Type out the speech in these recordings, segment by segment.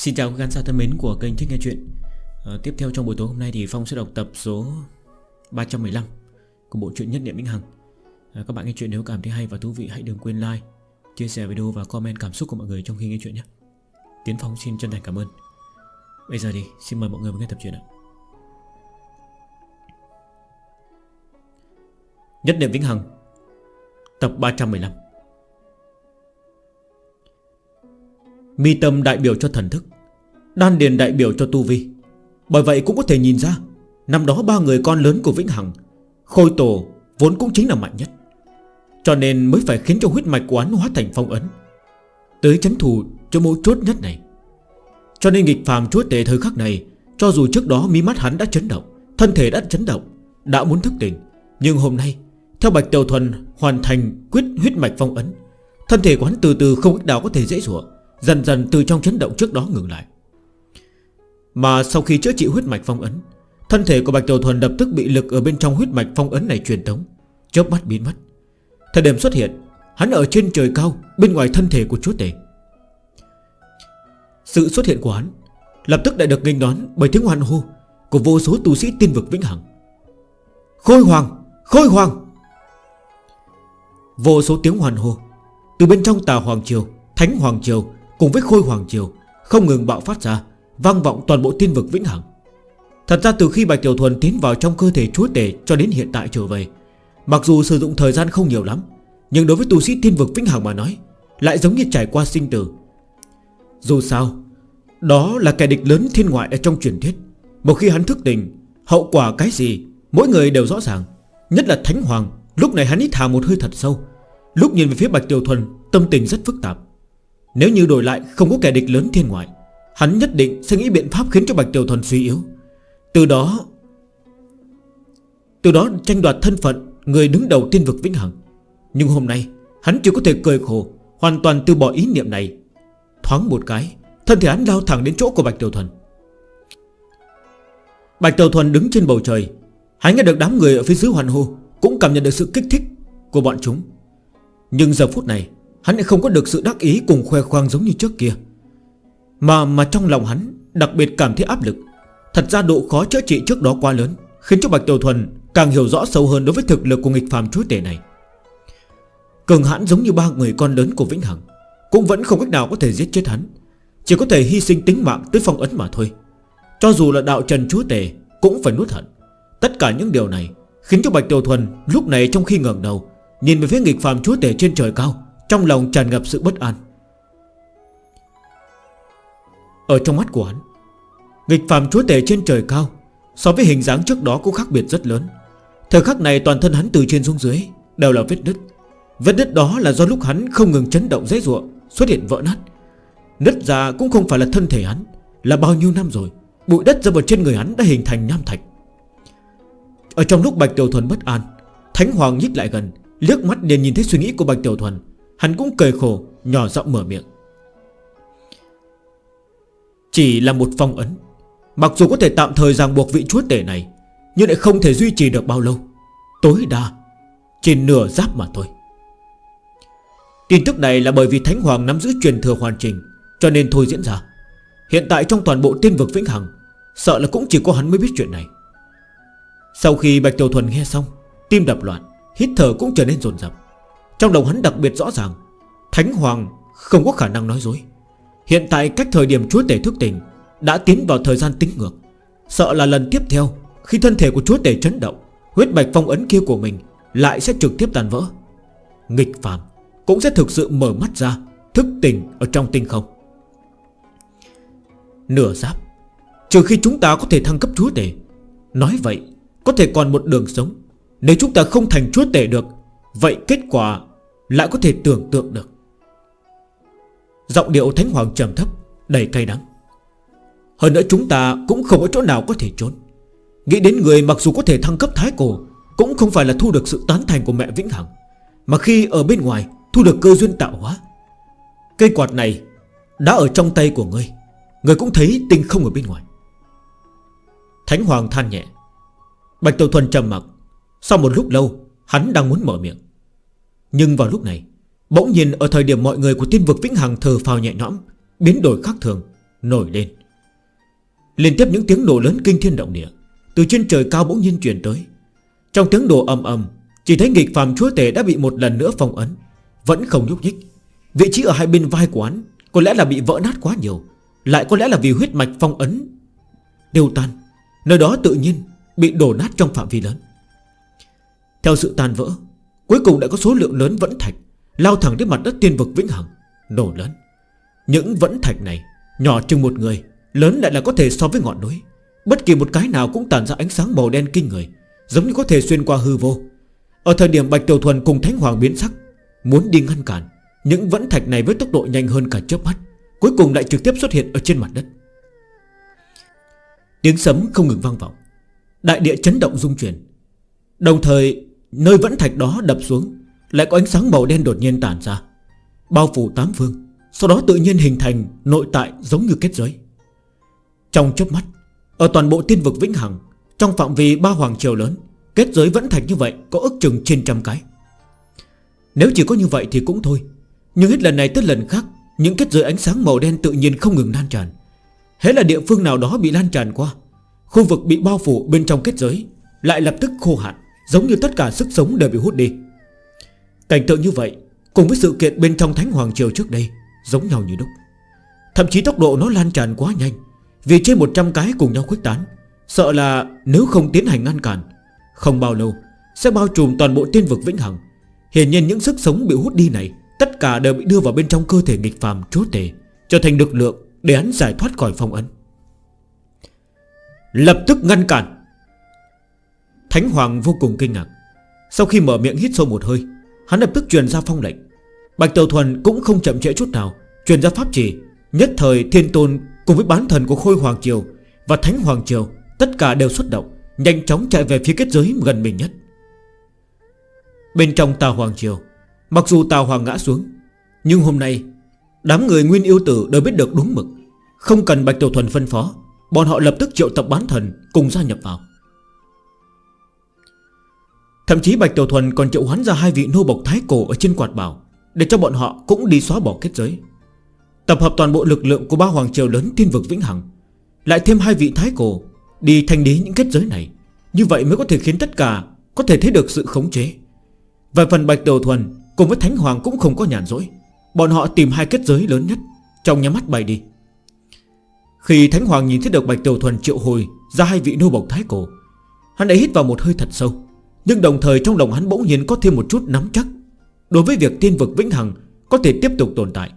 Xin chào các khán giả thân mến của kênh Thích Nghe Chuyện. À, Tiếp theo trong buổi tối hôm nay thì Phong sẽ đọc tập số 315 Của bộ truyện Nhất Niệm Vĩnh Hằng. À, Các bạn nghe chuyện nếu cảm thấy hay và thú vị hãy đừng quên like Chia sẻ video và comment cảm xúc của mọi người trong khi nghe chuyện nhé. Tiến Phong xin chân thành cảm ơn. Bây giờ thì xin mời mọi người nghe tập truyện ạ. Nhất Niệm Vĩnh Hằng Tập 315 Mi tâm đại biểu cho thần thức, Đan điền đại biểu cho tu vi. Bởi vậy cũng có thể nhìn ra, Năm đó ba người con lớn của Vĩnh Hằng, Khôi tổ vốn cũng chính là mạnh nhất. Cho nên mới phải khiến cho huyết mạch của hắn hóa thành phong ấn, Tới chấn thủ cho mỗi chốt nhất này. Cho nên nghịch phàm chúa tể thời khắc này, Cho dù trước đó mí mắt hắn đã chấn động, Thân thể đã chấn động, Đã muốn thức tỉnh, Nhưng hôm nay, Theo Bạch Tiểu Thuần hoàn thành quyết huyết mạch phong ấn, Thân thể của hắn từ từ không ít nào có thể dễ dụa. Dần dần từ trong chấn động trước đó ngừng lại. Mà sau khi chữa trị huyết mạch phong ấn, Thân thể của Bạch Tiểu Thuần lập tức bị lực ở bên trong huyết mạch phong ấn này truyền tống. Chớp mắt biến mất. Thời điểm xuất hiện, Hắn ở trên trời cao, bên ngoài thân thể của chúa tể. Sự xuất hiện của hắn Lập tức đã được nghênh đón bởi tiếng hoan hô Của vô số tu sĩ tiên vực vĩnh hằng. Khôi hoàng Khôi hoàng Vô số tiếng hoàn hô Từ bên trong tà Hoàng Triều, Thánh Hoàng Triều Cùng với khôi hoàng chiều, Không ngừng bạo phát ra, Vang vọng toàn bộ tiên vực vĩnh hằng. Thật ra từ khi Bạch Tiểu Thuần tiến vào trong cơ thể chúa tể Cho đến hiện tại trở về, Mặc dù sử dụng thời gian không nhiều lắm, Nhưng đối với tu sĩ tiên vực vĩnh hằng mà nói, Lại giống như trải qua sinh tử. Dù sao, Đó là kẻ địch lớn thiên ngoại ở trong truyền thuyết. Một khi hắn thức tỉnh, Hậu quả cái gì, Mỗi người đều rõ ràng. Nhất là Thánh Hoàng, Lúc này hắn ít thả một hơi thật sâu. Lúc nhìn về phía Bạch Tiểu Thuần, Tâm tình rất phức tạp. Nếu như đổi lại không có kẻ địch lớn thiên ngoại, Hắn nhất định sẽ nghĩ biện pháp khiến cho Bạch Tiểu Thuần suy yếu. Từ đó Từ đó tranh đoạt thân phận Người đứng đầu tiên vực Vĩnh Hằng. Nhưng hôm nay, hắn chỉ có thể cười khổ, Hoàn toàn từ bỏ ý niệm này. Thoáng một cái, Thân thể hắn lao thẳng đến chỗ của Bạch Tiểu Thuần Bạch Tiểu Thuần đứng trên bầu trời, Hắn nghe được đám người ở phía dưới hoàn hô, Cũng cảm nhận được sự kích thích của bọn chúng. Nhưng giờ phút này Hắn lại không có được sự đắc ý cùng khoe khoang giống như trước kia. Mà mà trong lòng hắn, Đặc biệt cảm thấy áp lực. Thật ra độ khó chữa trị trước đó quá lớn, Khiến cho Bạch Tiểu Thuần càng hiểu rõ sâu hơn Đối với thực lực của nghịch phàm chúa tể này. Cường hãn giống như ba người con lớn của Vĩnh Hằng, Cũng vẫn không cách nào có thể giết chết hắn, Chỉ có thể hy sinh tính mạng tới phong ấn mà thôi. Cho dù là đạo trần chúa tể, Cũng phải nuốt hận. Tất cả những điều này Khiến cho Bạch Tiểu Thuần lúc này trong khi ngẩn đầu, Nhìn về phía nghịch phàm chúa tể trên trời cao. Trong lòng tràn ngập sự bất an. Ở trong mắt của hắn, Nghịch phàm chúa tể trên trời cao, So với hình dáng trước đó cũng khác biệt rất lớn. Thời khắc này toàn thân hắn từ trên xuống dưới Đều là vết đứt Vết đứt đó là do lúc hắn không ngừng chấn động dây dụa Xuất hiện vỡ nát. Nứt ra cũng không phải là thân thể hắn, Là bao nhiêu năm rồi, Bụi đất ra vào trên người hắn đã hình thành nam thạch. Ở trong lúc Bạch Tiểu Thuần bất an, Thánh Hoàng nhích lại gần, Liếc mắt liền nhìn thấy suy nghĩ của Bạch Tiểu Thuần. Hắn cũng cười khổ, Nhỏ giọng mở miệng. Chỉ là một phong ấn, Mặc dù có thể tạm thời ràng buộc vị chúa tể này, Nhưng lại không thể duy trì được bao lâu. Tối đa, Chỉ nửa giáp mà thôi. Tin tức này là bởi vì Thánh Hoàng nắm giữ truyền thừa hoàn chỉnh, Cho nên thôi diễn ra. Hiện tại trong toàn bộ tiên vực Vĩnh Hằng, Sợ là cũng chỉ có hắn mới biết chuyện này. Sau khi Bạch Tiểu Thuần nghe xong, Tim đập loạn, Hít thở cũng trở nên dồn dập trong đầu hắn đặc biệt rõ ràng, Thánh Hoàng không có khả năng nói dối. Hiện tại cách thời điểm chúa tể thức tỉnh Đã tiến vào thời gian tính ngược. Sợ là lần tiếp theo, Khi thân thể của chúa tể chấn động, Huyết bạch phong ấn kia của mình Lại sẽ trực tiếp tàn vỡ. Nghịch phàm cũng sẽ thực sự mở mắt ra, Thức tỉnh ở trong tinh không. Nửa giáp, Trừ khi chúng ta có thể thăng cấp chúa tể, Nói vậy Có thể còn một đường sống. Nếu chúng ta không thành chúa tể được, Vậy kết quả lại có thể tưởng tượng được. Giọng điệu Thánh Hoàng trầm thấp, Đầy cay đắng. Hơn nữa chúng ta cũng không có chỗ nào có thể trốn. Nghĩ đến người mặc dù có thể thăng cấp thái cổ, Cũng không phải là thu được sự tán thành của mẹ Vĩnh Hằng. Mà khi ở bên ngoài, Thu được cơ duyên tạo hóa, Cây quạt này đã ở trong tay của ngươi. Ngươi cũng thấy tinh không ở bên ngoài. Thánh Hoàng than nhẹ. Bạch Tiểu Thuần trầm mặt Sau một lúc lâu, Hắn đang muốn mở miệng. Nhưng vào lúc này, Bỗng nhiên ở thời điểm mọi người của tiên vực Vĩnh Hằng thờ phào nhẹ nhõm, Biến đổi khác thường, Nổi lên. Liên tiếp những tiếng nổ lớn kinh thiên động địa, Từ trên trời cao bỗng nhiên truyền tới. Trong tiếng nổ ầm ầm, Chỉ thấy nghịch phàm chúa tể đã bị một lần nữa phong ấn, Vẫn không nhúc nhích. Vị trí ở hai bên vai của hắn Có lẽ là bị vỡ nát quá nhiều, Lại có lẽ là vì huyết mạch phong ấn Đều tan. Nơi đó tự nhiên bị đổ nát trong phạm vi lớn. Theo sự tan vỡ Cuối cùng đã có số lượng lớn vẫn thạch, Lao thẳng đến mặt đất tiên vực vĩnh hằng, Nổ lớn. Những vẫn thạch này, Nhỏ chừng một người, Lớn lại là có thể so với ngọn núi. Bất kỳ một cái nào cũng tàn ra ánh sáng màu đen kinh người, Giống như có thể xuyên qua hư vô. Ở thời điểm Bạch Tiểu Thuần cùng Thánh Hoàng biến sắc, Muốn đi ngăn cản, Những vẫn thạch này với tốc độ nhanh hơn cả chớp mắt, Cuối cùng lại trực tiếp xuất hiện ở trên mặt đất. Tiếng sấm không ngừng vang vọng, Đại địa chấn động rung chuyển. Đồng thời Nơi vẫn thạch đó đập xuống, Lại có ánh sáng màu đen đột nhiên tản ra, Bao phủ tám phương, Sau đó tự nhiên hình thành nội tại giống như kết giới. Trong chớp mắt, Ở toàn bộ tiên vực Vĩnh Hằng, Trong phạm vi ba hoàng triều lớn, Kết giới vẫn thạch như vậy có ức chừng trên trăm cái. Nếu chỉ có như vậy thì cũng thôi, Nhưng hết lần này tới lần khác, Những kết giới ánh sáng màu đen tự nhiên không ngừng lan tràn. Thế là địa phương nào đó bị lan tràn qua, Khu vực bị bao phủ bên trong kết giới Lại lập tức khô hạn. Giống như tất cả sức sống đều bị hút đi. Cảnh tượng như vậy, Cùng với sự kiện bên trong Thánh Hoàng Triều trước đây, Giống nhau như đúc. Thậm chí tốc độ nó lan tràn quá nhanh, Vì trên 100 cái cùng nhau khuếch tán, Sợ là nếu không tiến hành ngăn cản, Không bao lâu Sẽ bao trùm toàn bộ tiên vực vĩnh hằng. Hiện nhiên những sức sống bị hút đi này, Tất cả đều bị đưa vào bên trong cơ thể nghịch phàm chúa tể, Trở thành lực lượng để hắn giải thoát khỏi phong ấn. Lập tức ngăn cản. Thánh Hoàng vô cùng kinh ngạc. Sau khi mở miệng hít sâu một hơi Hắn lập tức truyền ra phong lệnh. Bạch Tàu Thuần cũng không chậm trễ chút nào Truyền ra pháp chỉ, Nhất thời thiên tôn cùng với bán thần của Khôi Hoàng Triều Và Thánh Hoàng Triều Tất cả đều xuất động Nhanh chóng chạy về phía kết giới gần mình nhất. Bên trong Tà Hoàng Triều Mặc dù Tà Hoàng ngã xuống Nhưng hôm nay Đám người nguyên yêu tử đều biết được đúng mực Không cần Bạch Tiểu Thuần phân phó Bọn họ lập tức triệu tập bán thần cùng gia nhập vào. Thậm chí Bạch Tiểu Thuần còn triệu hoán ra hai vị nô bộc thái cổ ở trên quạt bảo, Để cho bọn họ cũng đi xóa bỏ kết giới. Tập hợp toàn bộ lực lượng của ba hoàng triều lớn thiên vực vĩnh hằng, Lại thêm hai vị thái cổ, Đi thanh lý những kết giới này. Như vậy mới có thể khiến tất cả Có thể thấy được sự khống chế. Và phần Bạch Tiểu Thuần cùng với Thánh Hoàng cũng không có nhàn rỗi. Bọn họ tìm hai kết giới lớn nhất Trong nhắm mắt bay đi. Khi Thánh Hoàng nhìn thấy được Bạch Tiểu Thuần triệu hồi Ra hai vị nô bộc thái cổ, Hắn đã hít vào một hơi thật sâu. Nhưng đồng thời trong lòng hắn bỗng nhiên có thêm một chút nắm chắc. Đối với việc tiên vực vĩnh hằng Có thể tiếp tục tồn tại,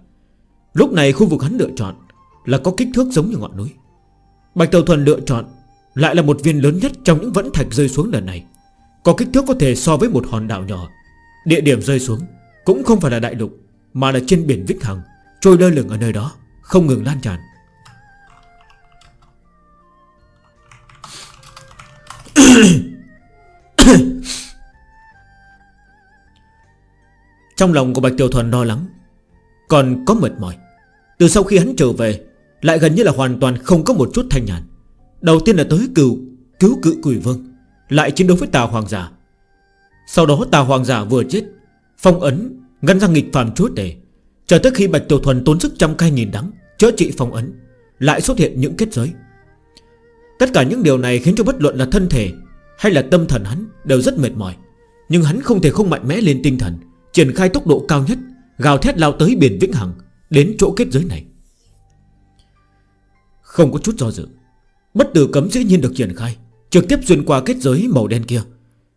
Lúc này khu vực hắn lựa chọn Là có kích thước giống như ngọn núi. Bạch Tàu Thuần lựa chọn Lại là một viên lớn nhất trong những vẫn thạch rơi xuống lần này. Có kích thước có thể so với một hòn đảo nhỏ. Địa điểm rơi xuống Cũng không phải là đại lục, Mà là trên biển Vĩnh Hằng, Trôi lơ lửng ở nơi đó, Không ngừng lan tràn. Trong lòng của Bạch Tiểu Thuần lo lắng. Còn có mệt mỏi. Từ sau khi hắn trở về, Lại gần như là hoàn toàn không có một chút thanh nhàn. Đầu tiên là tới cựu, Cứu cự quỷ vương, Lại chiến đấu với tà hoàng giả. Sau đó tà hoàng giả vừa chết, Phong ấn ngăn ra nghịch phàm chúa tể. Chờ tới khi Bạch Tiểu Thuần tốn sức trăm cay nhìn đắng, Chữa trị phong ấn, Lại xuất hiện những kết giới. Tất cả những điều này khiến cho bất luận là thân thể Hay là tâm thần hắn đều rất mệt mỏi. Nhưng hắn không thể không mạnh mẽ lên tinh thần. Triển khai tốc độ cao nhất, Gào thét lao tới biển Vĩnh Hằng, Đến chỗ kết giới này. Không có chút do dự, Bất tử cấm dĩ nhiên được triển khai, Trực tiếp xuyên qua kết giới màu đen kia.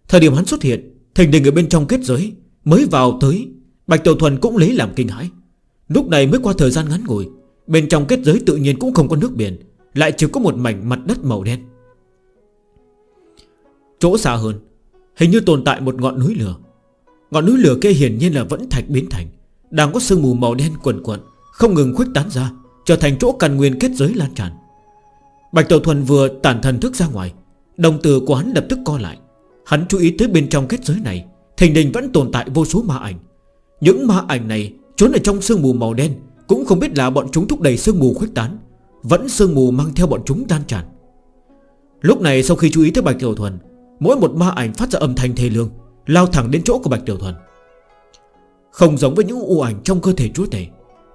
Thời điểm hắn xuất hiện Thành đình ở bên trong kết giới Mới vào tới, Bạch Tiểu Thuần cũng lấy làm kinh hãi. Lúc này mới qua thời gian ngắn ngủi, Bên trong kết giới tự nhiên cũng không có nước biển, Lại chỉ có một mảnh mặt đất màu đen. Chỗ xa hơn, Hình như tồn tại một ngọn núi lửa Ngọn núi lửa kia hiển nhiên là vẫn thạch biến thành, Đang có sương mù màu đen quần quận, Không ngừng khuếch tán ra, Trở thành chỗ càn nguyên kết giới lan tràn. Bạch Tiểu Thuần vừa tản thần thức ra ngoài, Đồng tử của hắn lập tức co lại. Hắn chú ý tới bên trong kết giới này, Thình đình vẫn tồn tại vô số ma ảnh. Những ma ảnh này, trốn ở trong sương mù màu đen, Cũng không biết là bọn chúng thúc đẩy sương mù khuếch tán, Vẫn sương mù mang theo bọn chúng tan tràn. Lúc này sau khi chú ý tới Bạch Tiểu Thuần, Mỗi một ma ảnh phát ra âm thanh thê lương. Lao thẳng đến chỗ của Bạch Tiểu Thuần. Không giống với những u ảnh trong cơ thể chúa tể,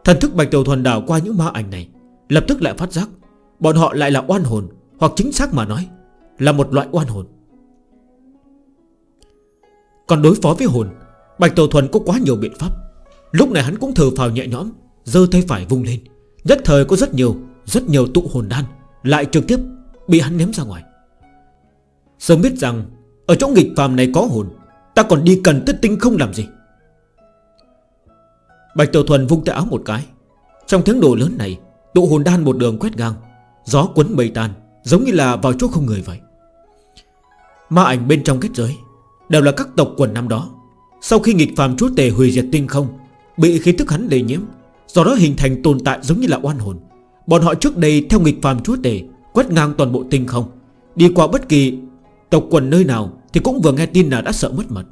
Thần thức Bạch Tiểu Thuần đảo qua những ma ảnh này, Lập tức lại phát giác Bọn họ lại là oan hồn, Hoặc chính xác mà nói Là một loại oan hồn. Còn đối phó với hồn, Bạch Tiểu Thuần có quá nhiều biện pháp. Lúc này hắn cũng thở phào nhẹ nhõm Dơ tay phải vung lên. Nhất thời có rất nhiều Rất nhiều tụ hồn đan Lại trực tiếp bị hắn ném ra ngoài. Sớm biết rằng, Ở chỗ nghịch phàm này có hồn Ta còn đi cần tất tinh không làm gì? Bạch Tiểu Thuần vung tay áo một cái. Trong tiếng đồ lớn này, Tụ hồn đan một đường quét ngang, Gió cuốn mây tan, Giống như là vào chỗ không người vậy. Ma ảnh bên trong kết giới Đều là các tộc quần năm đó. Sau khi nghịch phàm chúa tề hủy diệt tinh không, Bị khí thức hắn lây nhiễm, Do đó hình thành tồn tại giống như là oan hồn. Bọn họ trước đây theo nghịch phàm chúa tề Quét ngang toàn bộ tinh không, Đi qua bất kỳ tộc quần nơi nào thì cũng vừa nghe tin là đã sợ mất mật.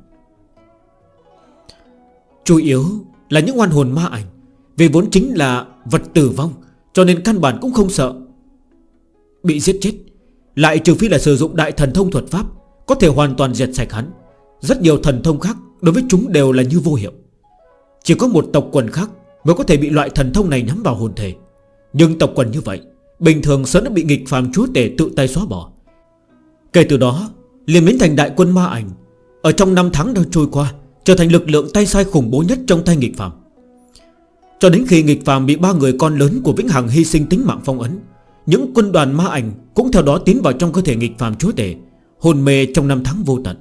Chủ yếu là những oan hồn ma ảnh, Vì vốn chính là vật tử vong, Cho nên căn bản cũng không sợ. Bị giết chết, Lại trừ phi là sử dụng đại thần thông thuật pháp, Có thể hoàn toàn diệt sạch hắn. Rất nhiều thần thông khác đối với chúng đều là như vô hiệu. Chỉ có một tộc quần khác Mới có thể bị loại thần thông này nhắm vào hồn thể. Nhưng tộc quần như vậy, Bình thường sớm đã bị nghịch phàm chúa tể tự tay xóa bỏ. Kể từ đó liền biến thành đại quân ma ảnh, Ở trong năm tháng đang trôi qua, Trở thành lực lượng tay sai khủng bố nhất trong tay nghịch phạm Cho đến khi nghịch phạm bị ba người con lớn của Vĩnh Hằng hy sinh tính mạng phong ấn, Những quân đoàn ma ảnh cũng theo đó tiến vào trong cơ thể nghịch phạm chúa tể Hồn mê trong năm tháng vô tận.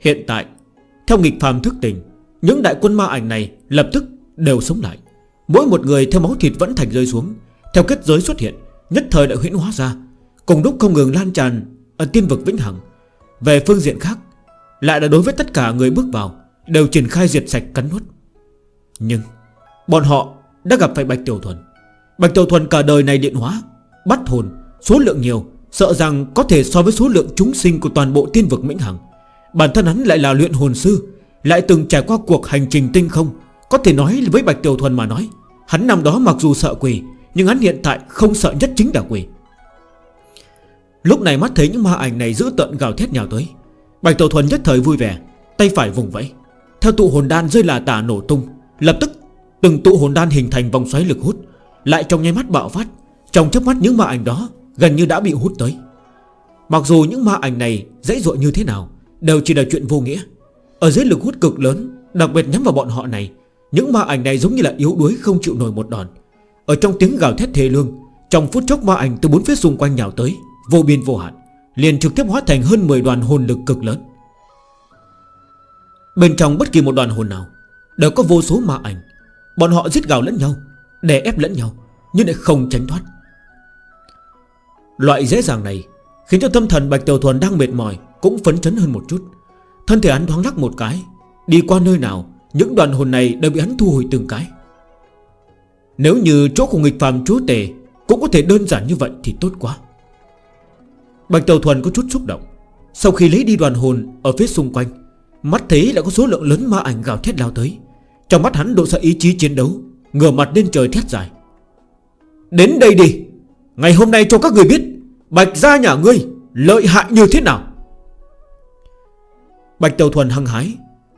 Hiện tại, Theo nghịch phàm thức tình Những đại quân ma ảnh này lập tức đều sống lại. Mỗi một người theo máu thịt vẫn thành rơi xuống, Theo kết giới xuất hiện, Nhất thời đã huyễn hóa ra, Cùng lúc không ngừng lan tràn ở tiên vực Vĩnh Hằng. Về phương diện khác, Lại là đối với tất cả người bước vào, Đều triển khai diệt sạch cắn nuốt. Nhưng, Bọn họ đã gặp phải Bạch Tiểu Thuần. Bạch Tiểu Thuần cả đời này điện hóa, Bắt hồn, Số lượng nhiều, Sợ rằng có thể so với số lượng chúng sinh của toàn bộ tiên vực Vĩnh Hằng. Bản thân hắn lại là luyện hồn sư, Lại từng trải qua cuộc hành trình tinh không. Có thể nói với Bạch Tiểu Thuần mà nói, Hắn năm đó mặc dù sợ quỷ, Nhưng hắn hiện tại không sợ nhất chính là quỷ. Lúc này mắt thấy những ma ảnh này giữ tận gào thét nhào tới. Bạch Tổ Thuần nhất thời vui vẻ, Tay phải vùng vẫy. Theo tụ hồn đan rơi là tả nổ tung, Lập tức từng tụ hồn đan hình thành vòng xoáy lực hút. Lại trong nháy mắt bạo phát, Trong chấp mắt những ma ảnh đó gần như đã bị hút tới. Mặc dù những ma ảnh này dễ dội như thế nào, Đều chỉ là chuyện vô nghĩa. Ở dưới lực hút cực lớn, Đặc biệt nhắm vào bọn họ này, Những ma ảnh này giống như là yếu đuối không chịu nổi một đòn. Ở trong tiếng gào thét thề lương, Trong phút chốc ma ảnh từ bốn phía xung quanh nhào tới. Vô biên vô hạn, Liền trực tiếp hóa thành hơn 10 đoàn hồn lực cực lớn. Bên trong bất kỳ một đoàn hồn nào Đều có vô số ma ảnh. Bọn họ giết gào lẫn nhau, Đè ép lẫn nhau, Nhưng lại không tránh thoát. Loại dễ dàng này Khiến cho tâm thần Bạch Tiểu Thuần đang mệt mỏi Cũng phấn chấn hơn một chút. Thân thể hắn thoáng lắc một cái, Đi qua nơi nào, Những đoàn hồn này đều bị hắn thu hồi từng cái. Nếu như chỗ của nghịch phàm chúa tề Cũng có thể đơn giản như vậy thì tốt quá. Bạch Tàu Thuần có chút xúc động. Sau khi lấy đi đoàn hồn ở phía xung quanh, Mắt thấy đã có số lượng lớn ma ảnh gào thét lao tới. Trong mắt hắn độ sợ ý chí chiến đấu, Ngửa mặt lên trời thét dài. Đến đây đi, Ngày hôm nay cho các người biết, Bạch gia nhà ngươi lợi hại như thế nào. Bạch Tàu Thuần hăng hái,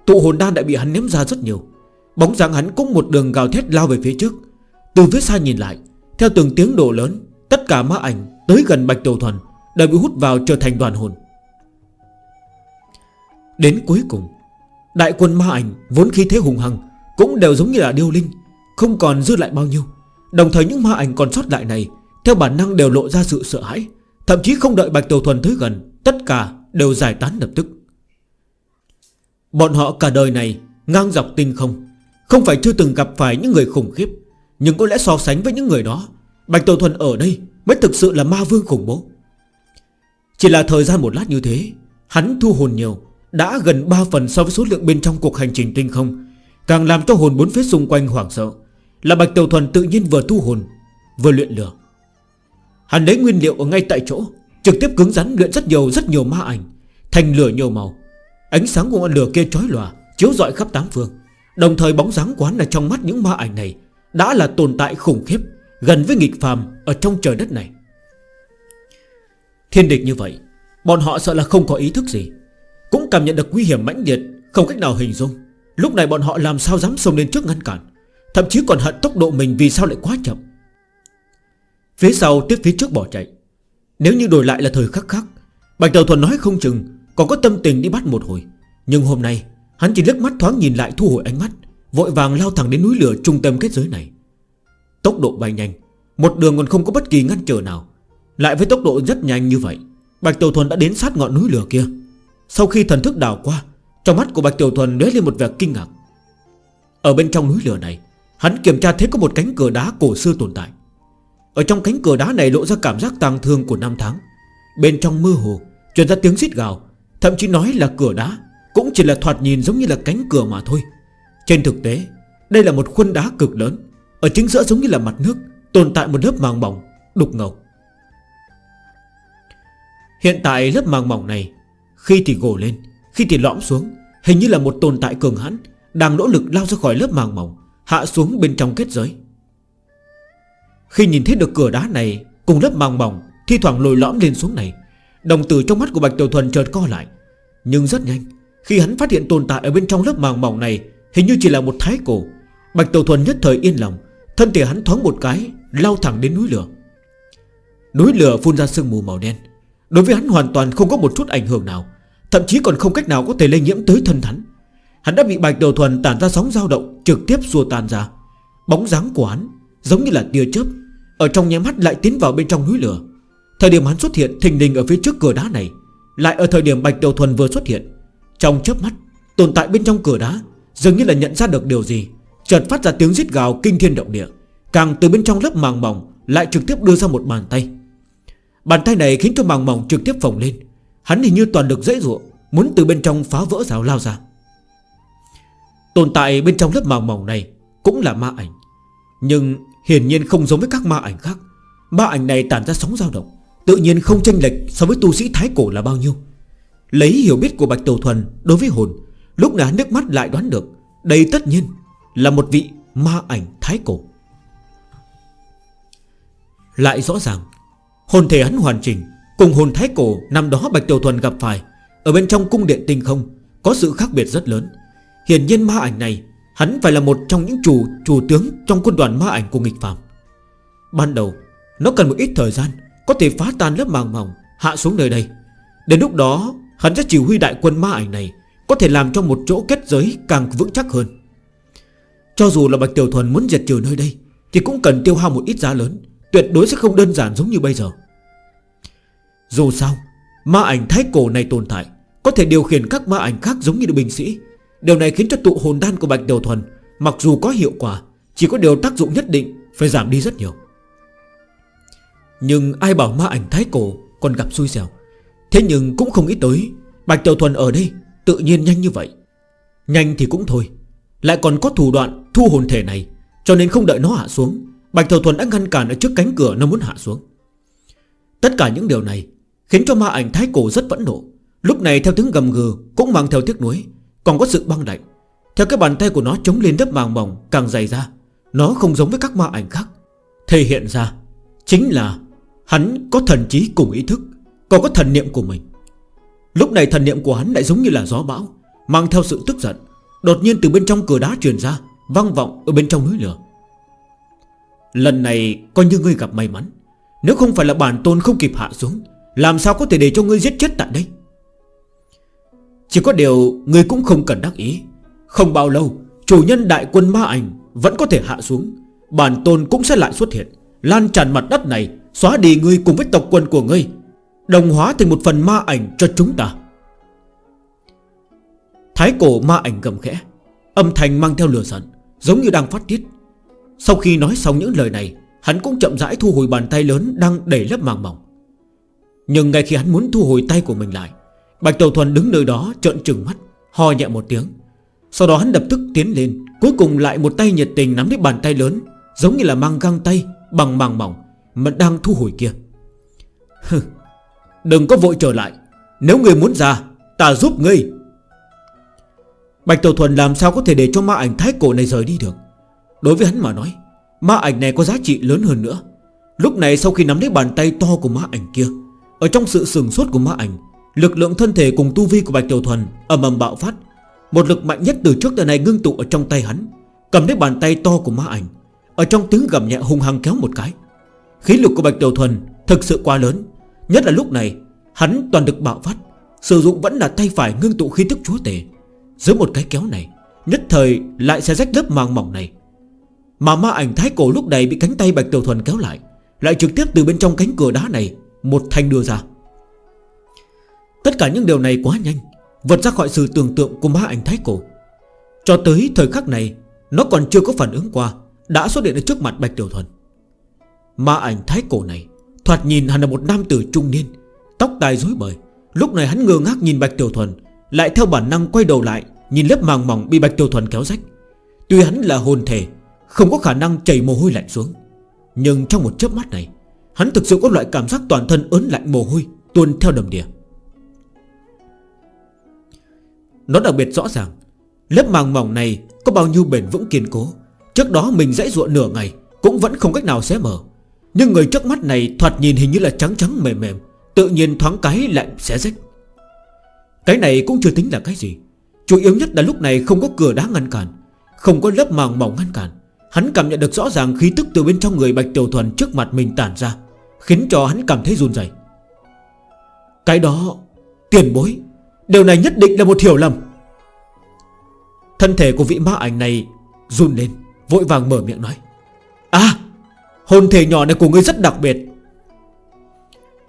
Tụ hồn đan đã bị hắn ném ra rất nhiều. Bóng dáng hắn cũng một đường gào thét lao về phía trước. Từ phía xa nhìn lại, Theo từng tiếng đổ lớn, Tất cả ma ảnh tới gần Bạch Tàu Thuần. Đã bị hút vào trở thành đoàn hồn. Đến cuối cùng, Đại quân ma ảnh vốn khí thế hùng hằng Cũng đều giống như là điêu linh, Không còn dư lại bao nhiêu. Đồng thời những ma ảnh còn sót lại này, Theo bản năng đều lộ ra sự sợ hãi, Thậm chí không đợi Bạch Tiểu Thuần tới gần, Tất cả đều giải tán lập tức. Bọn họ cả đời này Ngang dọc tinh không Không phải chưa từng gặp phải những người khủng khiếp, Nhưng có lẽ so sánh với những người đó, Bạch Tiểu Thuần ở đây Mới thực sự là ma vương khủng bố. Chỉ là thời gian một lát như thế, Hắn thu hồn nhiều, Đã gần 3 phần so với số lượng bên trong cuộc hành trình tinh không, Càng làm cho hồn bốn phía xung quanh hoảng sợ. Là Bạch Tiểu Thuần tự nhiên vừa thu hồn, Vừa luyện lửa. Hắn lấy nguyên liệu ở ngay tại chỗ, Trực tiếp cứng rắn luyện rất nhiều rất nhiều ma ảnh, Thành lửa nhiều màu. Ánh sáng của ngọn lửa kia trói lòa, Chiếu dọi khắp tám phương. Đồng thời bóng dáng quán là trong mắt những ma ảnh này Đã là tồn tại khủng khiếp, Gần với nghịch phàm ở trong trời đất này. Thiên địch như vậy, Bọn họ sợ là không có ý thức gì. Cũng cảm nhận được nguy hiểm mãnh liệt, Không cách nào hình dung. Lúc này bọn họ làm sao dám xông lên trước ngăn cản, Thậm chí còn hận tốc độ mình vì sao lại quá chậm. Phía sau tiếp phía trước bỏ chạy. Nếu như đổi lại là thời khắc khác, Bạch Đầu Thuần nói không chừng Còn có tâm tình đi bắt một hồi. Nhưng hôm nay, hắn chỉ lướt mắt thoáng nhìn lại thu hồi ánh mắt, Vội vàng lao thẳng đến núi lửa trung tâm kết giới này. Tốc độ bay nhanh, Một đường còn không có bất kỳ ngăn trở nào. Lại với tốc độ rất nhanh như vậy, Bạch Tiểu Thuần đã đến sát ngọn núi lửa kia. Sau khi thần thức đào qua, Trong mắt của Bạch Tiểu Thuần lóe lên một vẻ kinh ngạc. Ở bên trong núi lửa này, Hắn kiểm tra thấy có một cánh cửa đá cổ xưa tồn tại. Ở trong cánh cửa đá này lộ ra cảm giác tang thương của năm tháng. Bên trong mơ hồ, Truyền ra tiếng xít gào, Thậm chí nói là cửa đá, Cũng chỉ là thoạt nhìn giống như là cánh cửa mà thôi. Trên thực tế, Đây là một khuôn đá cực lớn, Ở chính giữa giống như là mặt nước, Tồn tại một lớp màng mỏng, Đục ngầu. Hiện tại lớp màng mỏng này, Khi thì gồ lên, Khi thì lõm xuống, Hình như là một tồn tại cường hãn, Đang nỗ lực lao ra khỏi lớp màng mỏng, Hạ xuống bên trong kết giới. Khi nhìn thấy được cửa đá này Cùng lớp màng mỏng, Thi thoảng lồi lõm lên xuống này, Đồng tử trong mắt của Bạch Tiểu Thuần chợt co lại. Nhưng rất nhanh, Khi hắn phát hiện tồn tại ở bên trong lớp màng mỏng này, Hình như chỉ là một thái cổ, Bạch Tiểu Thuần nhất thời yên lòng, Thân thể hắn thoáng một cái, Lao thẳng đến núi lửa. Núi lửa phun ra sương mù màu đen Đối với hắn hoàn toàn không có một chút ảnh hưởng nào, Thậm chí còn không cách nào có thể lây nhiễm tới thân hắn. Hắn đã bị bạch đầu thuần tản ra sóng dao động, Trực tiếp xua tan ra. Bóng dáng của hắn giống như là tia chớp, Ở trong nhé mắt lại tiến vào bên trong núi lửa. Thời điểm hắn xuất hiện thình đình ở phía trước cửa đá này, Lại ở thời điểm bạch đầu thuần vừa xuất hiện, Trong chớp mắt, Tồn tại bên trong cửa đá, Dường như là nhận ra được điều gì, Chợt phát ra tiếng giết gào kinh thiên động địa. Càng từ bên trong lớp màng mỏng, Lại trực tiếp đưa ra một bàn tay. Bàn tay này khiến cho màng mỏng trực tiếp phồng lên. Hắn hình như toàn lực dễ dụa Muốn từ bên trong phá vỡ rào lao ra. Tồn tại bên trong lớp màng mỏng này Cũng là ma ảnh, Nhưng hiển nhiên không giống với các ma ảnh khác. Ma ảnh này tản ra sóng dao động, Tự nhiên không chênh lệch so với tu sĩ thái cổ là bao nhiêu. Lấy hiểu biết của Bạch Tầu Thuần Đối với hồn, Lúc nào nước mắt lại đoán được, Đây tất nhiên là một vị ma ảnh thái cổ. Lại rõ ràng Hồn thể hắn hoàn chỉnh, Cùng hồn thái cổ năm đó Bạch Tiểu Thuần gặp phải, Ở bên trong cung điện tinh không, Có sự khác biệt rất lớn. Hiển nhiên ma ảnh này, Hắn phải là một trong những chủ chủ tướng Trong quân đoàn ma ảnh của nghịch phạm Ban đầu, nó cần một ít thời gian, Có thể phá tan lớp màng mỏng, Hạ xuống nơi đây. Đến lúc đó, hắn sẽ chỉ huy đại quân ma ảnh này, Có thể làm cho một chỗ kết giới càng vững chắc hơn. Cho dù là Bạch Tiểu Thuần muốn diệt trừ nơi đây, Thì cũng cần tiêu hao một ít giá lớn. Tuyệt đối sẽ không đơn giản giống như bây giờ. Dù sao, Ma ảnh thái cổ này tồn tại Có thể điều khiển các ma ảnh khác giống như binh sĩ. Điều này khiến cho tụ hồn đan của Bạch Đầu Thuần Mặc dù có hiệu quả, Chỉ có điều tác dụng nhất định Phải giảm đi rất nhiều. Nhưng ai bảo ma ảnh thái cổ Còn gặp xui xẻo? Thế nhưng cũng không ít tới, Bạch Tiểu Thuần ở đây tự nhiên nhanh như vậy. Nhanh thì cũng thôi, Lại còn có thủ đoạn thu hồn thể này, Cho nên không đợi nó hạ xuống Bạch Thầu Thuần đã ngăn cản ở trước cánh cửa Nó muốn hạ xuống. Tất cả những điều này Khiến cho ma ảnh thái cổ rất vẫn nộ. Lúc này theo tiếng gầm gừ Cũng mang theo tiếc nuối, Còn có sự băng lạnh Theo cái bàn tay của nó chống lên lớp màng mỏng Càng dày ra, Nó không giống với các ma ảnh khác. Thể hiện ra Chính là Hắn có thần trí cùng ý thức, Còn có thần niệm của mình. Lúc này thần niệm của hắn lại giống như là gió bão, Mang theo sự tức giận. Đột nhiên từ bên trong cửa đá truyền ra Vang vọng ở bên trong núi lửa. Lần này coi như ngươi gặp may mắn. Nếu không phải là bản tôn không kịp hạ xuống, Làm sao có thể để cho ngươi giết chết tại đây? Chỉ có điều Ngươi cũng không cần đắc ý. Không bao lâu, Chủ nhân đại quân ma ảnh Vẫn có thể hạ xuống. Bản tôn cũng sẽ lại xuất hiện, Lan tràn mặt đất này, Xóa đi ngươi cùng với tộc quân của ngươi, Đồng hóa thành một phần ma ảnh cho chúng ta. Thái cổ ma ảnh gầm khẽ, Âm thanh mang theo lửa giận, Giống như đang phát tiết. Sau khi nói xong những lời này, Hắn cũng chậm rãi thu hồi bàn tay lớn Đang đầy lớp màng mỏng. Nhưng ngay khi hắn muốn thu hồi tay của mình lại, Bạch Tàu Thuần đứng nơi đó trợn trừng mắt, Ho nhẹ một tiếng. Sau đó hắn đập tức tiến lên, Cuối cùng lại một tay nhiệt tình nắm lấy bàn tay lớn, Giống như là mang găng tay bằng màng mỏng Mà đang thu hồi kia. Đừng có vội trở lại, Nếu người muốn ra, ta giúp ngươi. Bạch Tàu Thuần làm sao có thể để cho ma ảnh thái cổ này rời đi được? Đối với hắn mà nói, Ma ảnh này có giá trị lớn hơn nữa. Lúc này sau khi nắm lấy bàn tay to của ma ảnh kia, Ở trong sự sừng sốt của ma ảnh, Lực lượng thân thể cùng tu vi của Bạch Tiểu Thuần ầm ầm bạo phát. Một lực mạnh nhất từ trước tới nay ngưng tụ ở trong tay hắn, Cầm lấy bàn tay to của ma ảnh, Ở trong tiếng gầm nhẹ hung hăng kéo một cái. Khí lực của Bạch Tiểu Thuần thực sự quá lớn, Nhất là lúc này, Hắn toàn được bạo phát, Sử dụng vẫn là tay phải ngưng tụ khí tức chúa tể. Dưới một cái kéo này, Nhất thời lại sẽ rách lớp màng mỏng này. Mà ma ảnh thái cổ lúc này bị cánh tay Bạch Tiểu Thuần kéo lại. Lại trực tiếp từ bên trong cánh cửa đá này, Một thanh đưa ra. Tất cả những điều này quá nhanh, Vượt ra khỏi sự tưởng tượng của ma ảnh thái cổ. Cho tới thời khắc này, Nó còn chưa có phản ứng qua, Đã xuất hiện ở trước mặt Bạch Tiểu Thuần. Ma ảnh thái cổ này, Thoạt nhìn hắn là một nam tử trung niên, Tóc tai rối bời. Lúc này hắn ngơ ngác nhìn Bạch Tiểu Thuần, Lại theo bản năng quay đầu lại, Nhìn lớp màng mỏng bị Bạch Tiểu Thuần kéo rách. Tuy hắn là hồn thể không có khả năng chảy mồ hôi lạnh xuống. Nhưng trong một chớp mắt này, Hắn thực sự có loại cảm giác toàn thân ớn lạnh mồ hôi, Tuôn theo đầm đìa. Nó đặc biệt rõ ràng, Lớp màng mỏng này có bao nhiêu bền vững kiên cố. Trước đó mình dãy ruộng nửa ngày, Cũng vẫn không cách nào xé mở. Nhưng người trước mắt này thoạt nhìn hình như là trắng trắng mềm mềm, Tự nhiên thoáng cái lại xé rách. Cái này cũng chưa tính là cái gì. Chủ yếu nhất là lúc này không có cửa đá ngăn cản, Không có lớp màng mỏng ngăn cản. Hắn cảm nhận được rõ ràng khí tức từ bên trong người Bạch Tiểu Thuần trước mặt mình tản ra, Khiến cho hắn cảm thấy run dày Cái đó, Tiền bối, Điều này nhất định là một hiểu lầm. Thân thể của vị ma ảnh này Run lên, Vội vàng mở miệng nói. À Hồn thể nhỏ này của ngươi rất đặc biệt.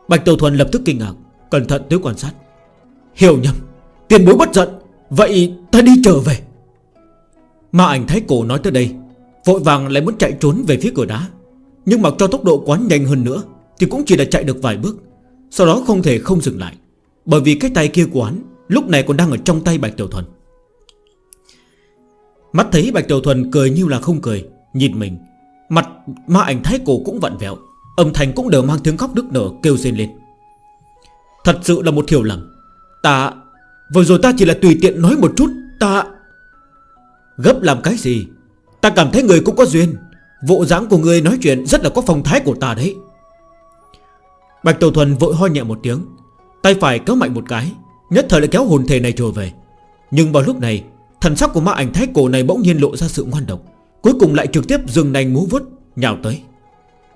Bạch Tiểu Thuần lập tức kinh ngạc, Cẩn thận tới quan sát. Hiểu nhầm, Tiền bối bất giận, Vậy ta đi trở về. Ma ảnh thái cổ nói tới đây Vội vàng lại muốn chạy trốn về phía cửa đá. Nhưng mặc cho tốc độ quá nhanh hơn nữa, Thì cũng chỉ là chạy được vài bước. Sau đó không thể không dừng lại, Bởi vì cái tay kia của hắn Lúc này còn đang ở trong tay Bạch Tiểu Thuần. Mắt thấy Bạch Tiểu Thuần cười như là không cười, Nhìn mình, Mặt ma ảnh thái cổ cũng vặn vẹo, Âm thanh cũng đều mang tiếng khóc đứt nở kêu rên lên. Thật sự là một hiểu lầm. Ta, Vừa rồi ta chỉ là tùy tiện nói một chút, Ta Gấp làm cái gì? Ta cảm thấy người cũng có duyên. Bộ dáng của người nói chuyện rất là có phong thái của ta đấy. Bạch Tiểu Thuần vội ho nhẹ một tiếng, Tay phải kéo mạnh một cái, Nhất thời lại kéo hồn thể này trở về. Nhưng vào lúc này, Thần sắc của ma ảnh thái cổ này bỗng nhiên lộ ra sự ngoan độc, Cuối cùng lại trực tiếp dừng nành múa vút Nhào tới.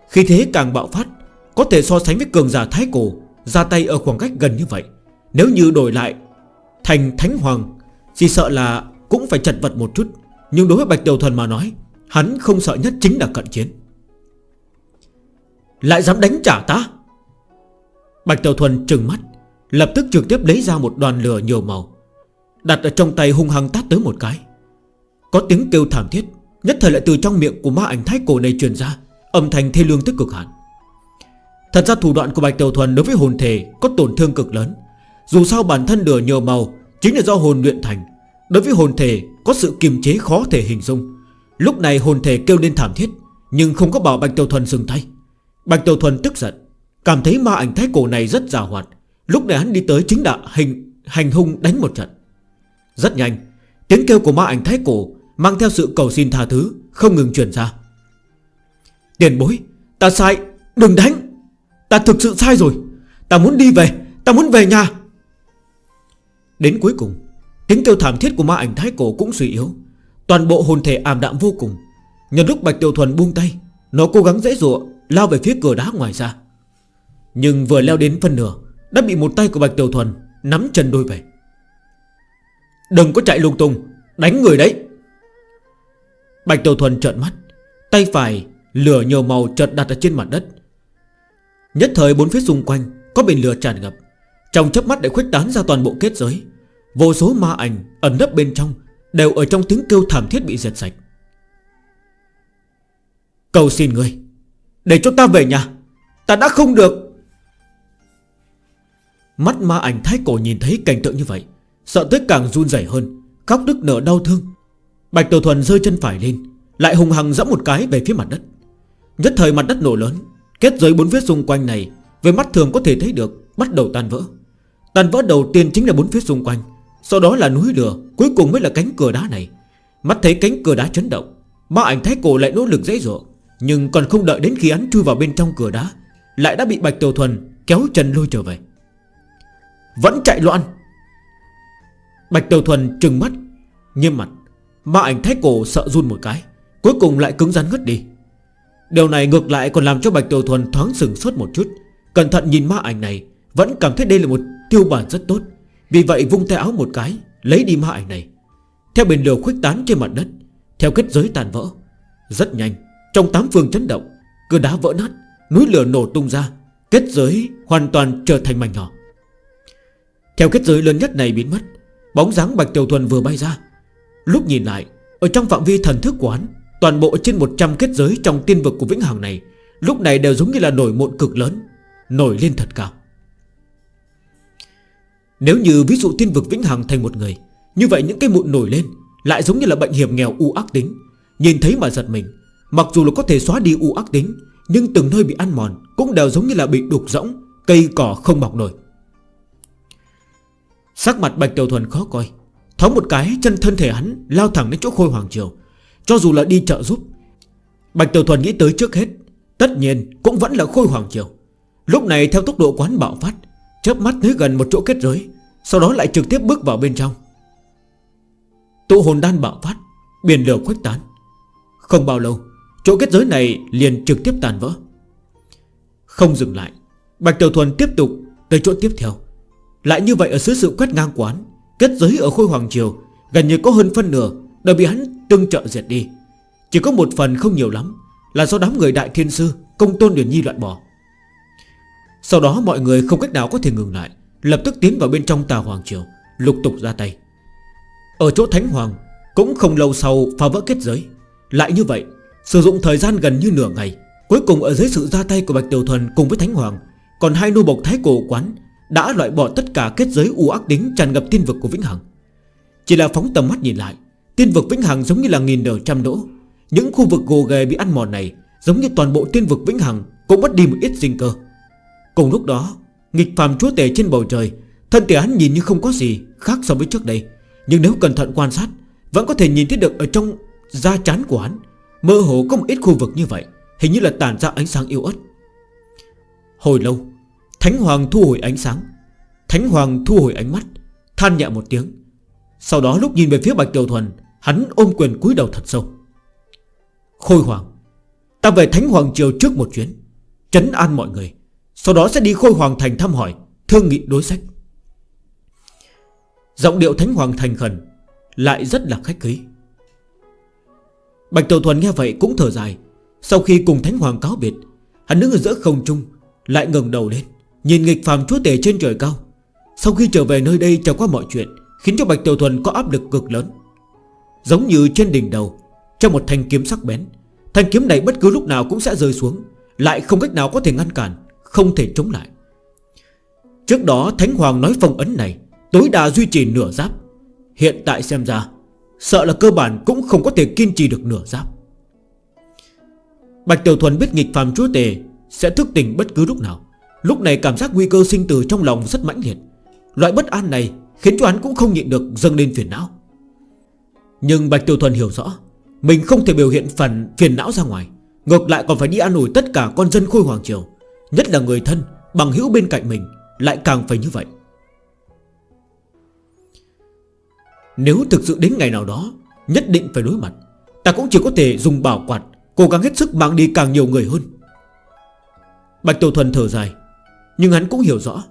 Khi thế càng bạo phát, Có thể so sánh với cường giả thái cổ, Ra tay ở khoảng cách gần như vậy. Nếu như đổi lại Thành thánh hoàng, Chỉ sợ là cũng phải chật vật một chút. Nhưng đối với Bạch Đầu Thần mà nói, Hắn không sợ nhất chính là cận chiến. Lại dám đánh trả ta? Bạch Đầu Thuần trừng mắt, Lập tức trực tiếp lấy ra một đoàn lửa nhiều màu, Đặt ở trong tay hung hăng tát tới một cái. Có tiếng kêu thảm thiết, Nhất thời lại từ trong miệng của ma ảnh thái cổ này truyền ra, Âm thanh thê lương tức cực hạn. Thật ra thủ đoạn của Bạch Tiểu Thuần đối với hồn thể có tổn thương cực lớn, Dù sao bản thân lửa nhiều màu Chính là do hồn luyện thành Đối với hồn thể có sự kiềm chế khó thể hình dung. Lúc này hồn thể kêu lên thảm thiết Nhưng không có bảo Bạch Tiểu Thuần dừng tay. Bạch Tiểu Thuần tức giận Cảm thấy ma ảnh thái cổ này rất già hoạt. Lúc này hắn đi tới chính đạo hình, hành hung đánh một trận. Rất nhanh Tiếng kêu của ma ảnh thái cổ Mang theo sự cầu xin tha thứ Không ngừng truyền ra. Tiền bối Ta sai Đừng đánh. Ta thực sự sai rồi. Ta muốn đi về Ta muốn về nhà. Đến cuối cùng Tiếng kêu thảm thiết của ma ảnh thái cổ cũng suy yếu. Toàn bộ hồn thể ảm đạm vô cùng. Nhân lúc Bạch Tiểu Thuần buông tay. Nó cố gắng dễ dụa Lao về phía cửa đá ngoài ra. Nhưng vừa leo đến phân nửa, Đã bị một tay của Bạch Tiểu Thuần Nắm chân đôi về. Đừng có chạy lung tung, Đánh người đấy. Bạch Tiểu Thuần trợn mắt, Tay phải lửa nhiều màu chợt đặt ở trên mặt đất. Nhất thời bốn phía xung quanh Có biển lửa tràn ngập. Trong chớp mắt để khuếch tán ra toàn bộ kết giới. Vô số ma ảnh ẩn nấp bên trong Đều ở trong tiếng kêu thảm thiết bị diệt sạch. Cầu xin ngươi, Để cho ta về nhà. Ta đã không được. Mắt ma ảnh thái cổ nhìn thấy cảnh tượng như vậy, Sợ tới càng run rẩy hơn, Khóc đức nở đau thương. Bạch Tiểu Thuần rơi chân phải lên, Lại hùng hằng dẫm một cái về phía mặt đất. Nhất thời mặt đất nổ lớn, Kết giới bốn phía xung quanh này với mắt thường có thể thấy được Bắt đầu tan vỡ. Tan vỡ đầu tiên chính là bốn phía xung quanh sau đó là núi lửa, Cuối cùng mới là cánh cửa đá này. Mắt thấy cánh cửa đá chấn động Ma ảnh thái cổ lại nỗ lực dễ dụa Nhưng còn không đợi đến khi hắn chui vào bên trong cửa đá, Lại đã bị Bạch Tiểu Thuần kéo chân lôi trở về. Vẫn chạy loạn. Bạch Tiểu Thuần trừng mắt, Nghiêm mặt Ma ảnh thái cổ sợ run một cái, Cuối cùng lại cứng rắn ngất đi. Điều này ngược lại còn làm cho Bạch Tiểu Thuần thoáng sừng sốt một chút, Cẩn thận nhìn ma ảnh này, Vẫn cảm thấy đây là một tiêu bản rất tốt. Vì vậy vung tay áo một cái, Lấy đi ma ảnh này. Theo bình lửa khuếch tán trên mặt đất, Theo kết giới tàn vỡ. Rất nhanh, Trong tám phương chấn động Cửa đá vỡ nát, Núi lửa nổ tung ra, Kết giới hoàn toàn trở thành mảnh nhỏ. Theo kết giới lớn nhất này biến mất, Bóng dáng Bạch Tiểu Thuần vừa bay ra. Lúc nhìn lại, Ở trong phạm vi thần thức quán Toàn bộ trên 100 kết giới trong tiên vực của Vĩnh Hằng này, Lúc này đều giống như là nổi mụn cực lớn, Nổi lên thật cao. Nếu như ví dụ thiên vực vĩnh hằng thành một người, Như vậy những cái mụn nổi lên Lại giống như là bệnh hiểm nghèo u ác tính. Nhìn thấy mà giật mình, Mặc dù là có thể xóa đi u ác tính, Nhưng từng nơi bị ăn mòn Cũng đều giống như là bị đục rỗng, Cây cỏ không mọc nổi. Sắc mặt Bạch Tiểu Thuần khó coi Thóng một cái chân thân thể hắn Lao thẳng đến chỗ Khôi Hoàng Triều. Cho dù là đi trợ giúp, Bạch Tiểu Thuần nghĩ tới trước hết, Tất nhiên cũng vẫn là Khôi Hoàng Triều. Lúc này theo tốc độ quán bạo phát Chớp mắt tới gần một chỗ kết giới Sau đó lại trực tiếp bước vào bên trong. Tụ hồn đan bạo phát, Biển lửa khuếch tán. Không bao lâu, Chỗ kết giới này liền trực tiếp tàn vỡ. Không dừng lại, Bạch Tiểu Thuần tiếp tục tới chỗ tiếp theo. Lại như vậy ở dưới sự quét ngang quán, Kết giới ở khôi hoàng triều Gần như có hơn phân nửa Đã bị hắn tương trợ diệt đi. Chỉ có một phần không nhiều lắm Là do đám người đại thiên sư, Công tôn điển nhi loại bỏ. Sau đó mọi người không cách nào có thể ngừng lại. Lập tức tiến vào bên trong tà Hoàng Triều, Lục tục ra tay. Ở chỗ Thánh Hoàng, Cũng không lâu sau phá vỡ kết giới. Lại như vậy, Sử dụng thời gian gần như nửa ngày, Cuối cùng ở dưới sự ra tay của Bạch Tiểu Thuần cùng với Thánh Hoàng, Còn hai nô bộc thái cổ quán Đã loại bỏ tất cả kết giới u ác đính tràn ngập tiên vực của Vĩnh Hằng. Chỉ là phóng tầm mắt nhìn lại, Tiên vực Vĩnh Hằng giống như là nghìn đầu trăm đỗ. Những khu vực gồ ghề bị ăn mòn này Giống như toàn bộ tiên vực Vĩnh Hằng Cũng mất đi một ít dinh cơ. Cùng lúc đó, Nghịch phàm chúa tể trên bầu trời, Thân thể hắn nhìn như không có gì khác so với trước đây. Nhưng nếu cẩn thận quan sát, Vẫn có thể nhìn thấy được ở trong da chán của hắn, Mơ hồ có một ít khu vực như vậy, Hình như là tản ra ánh sáng yêu ớt. Hồi lâu, Thánh Hoàng thu hồi ánh sáng. Thánh Hoàng thu hồi ánh mắt, Than nhẹ một tiếng. Sau đó lúc nhìn về phía Bạch Tiểu Thuần, Hắn ôm quyền cúi đầu thật sâu. Khôi Hoàng, Ta về Thánh Hoàng Triều trước một chuyến Chấn an mọi người. Sau đó sẽ đi khôi hoàng thành thăm hỏi, Thương nghị đối sách. Giọng điệu thánh hoàng thành khẩn, Lại rất là khách khí. Bạch Tiểu Thuần nghe vậy cũng thở dài. Sau khi cùng thánh hoàng cáo biệt, Hắn đứng ở giữa không trung, Lại ngừng đầu lên, Nhìn nghịch phàm chúa tể trên trời cao. Sau khi trở về nơi đây trải qua mọi chuyện, Khiến cho Bạch Tiểu Thuần có áp lực cực lớn. Giống như trên đỉnh đầu, Trong một thanh kiếm sắc bén, Thanh kiếm này bất cứ lúc nào cũng sẽ rơi xuống, Lại không cách nào có thể ngăn cản. Không thể chống lại. Trước đó, Thánh Hoàng nói phong ấn này, Tối đa duy trì nửa giáp. Hiện tại xem ra, Sợ là cơ bản cũng không có thể kiên trì được nửa giáp. Bạch Tiểu Thuần biết nghịch phàm chúa tề Sẽ thức tỉnh bất cứ lúc nào. Lúc này cảm giác nguy cơ sinh tử trong lòng rất mãnh liệt. Loại bất an này Khiến cho hắn cũng không nhịn được dâng lên phiền não. Nhưng Bạch Tiểu Thuần hiểu rõ, Mình không thể biểu hiện phần phiền não ra ngoài. Ngược lại còn phải đi an ủi tất cả con dân khôi hoàng triều. Nhất là người thân, Bằng hữu bên cạnh mình, Lại càng phải như vậy. Nếu thực sự đến ngày nào đó, Nhất định phải đối mặt. Ta cũng chỉ có thể dùng bảo quạt, Cố gắng hết sức mang đi càng nhiều người hơn. Bạch Tiểu Thuần thở dài, Nhưng hắn cũng hiểu rõ.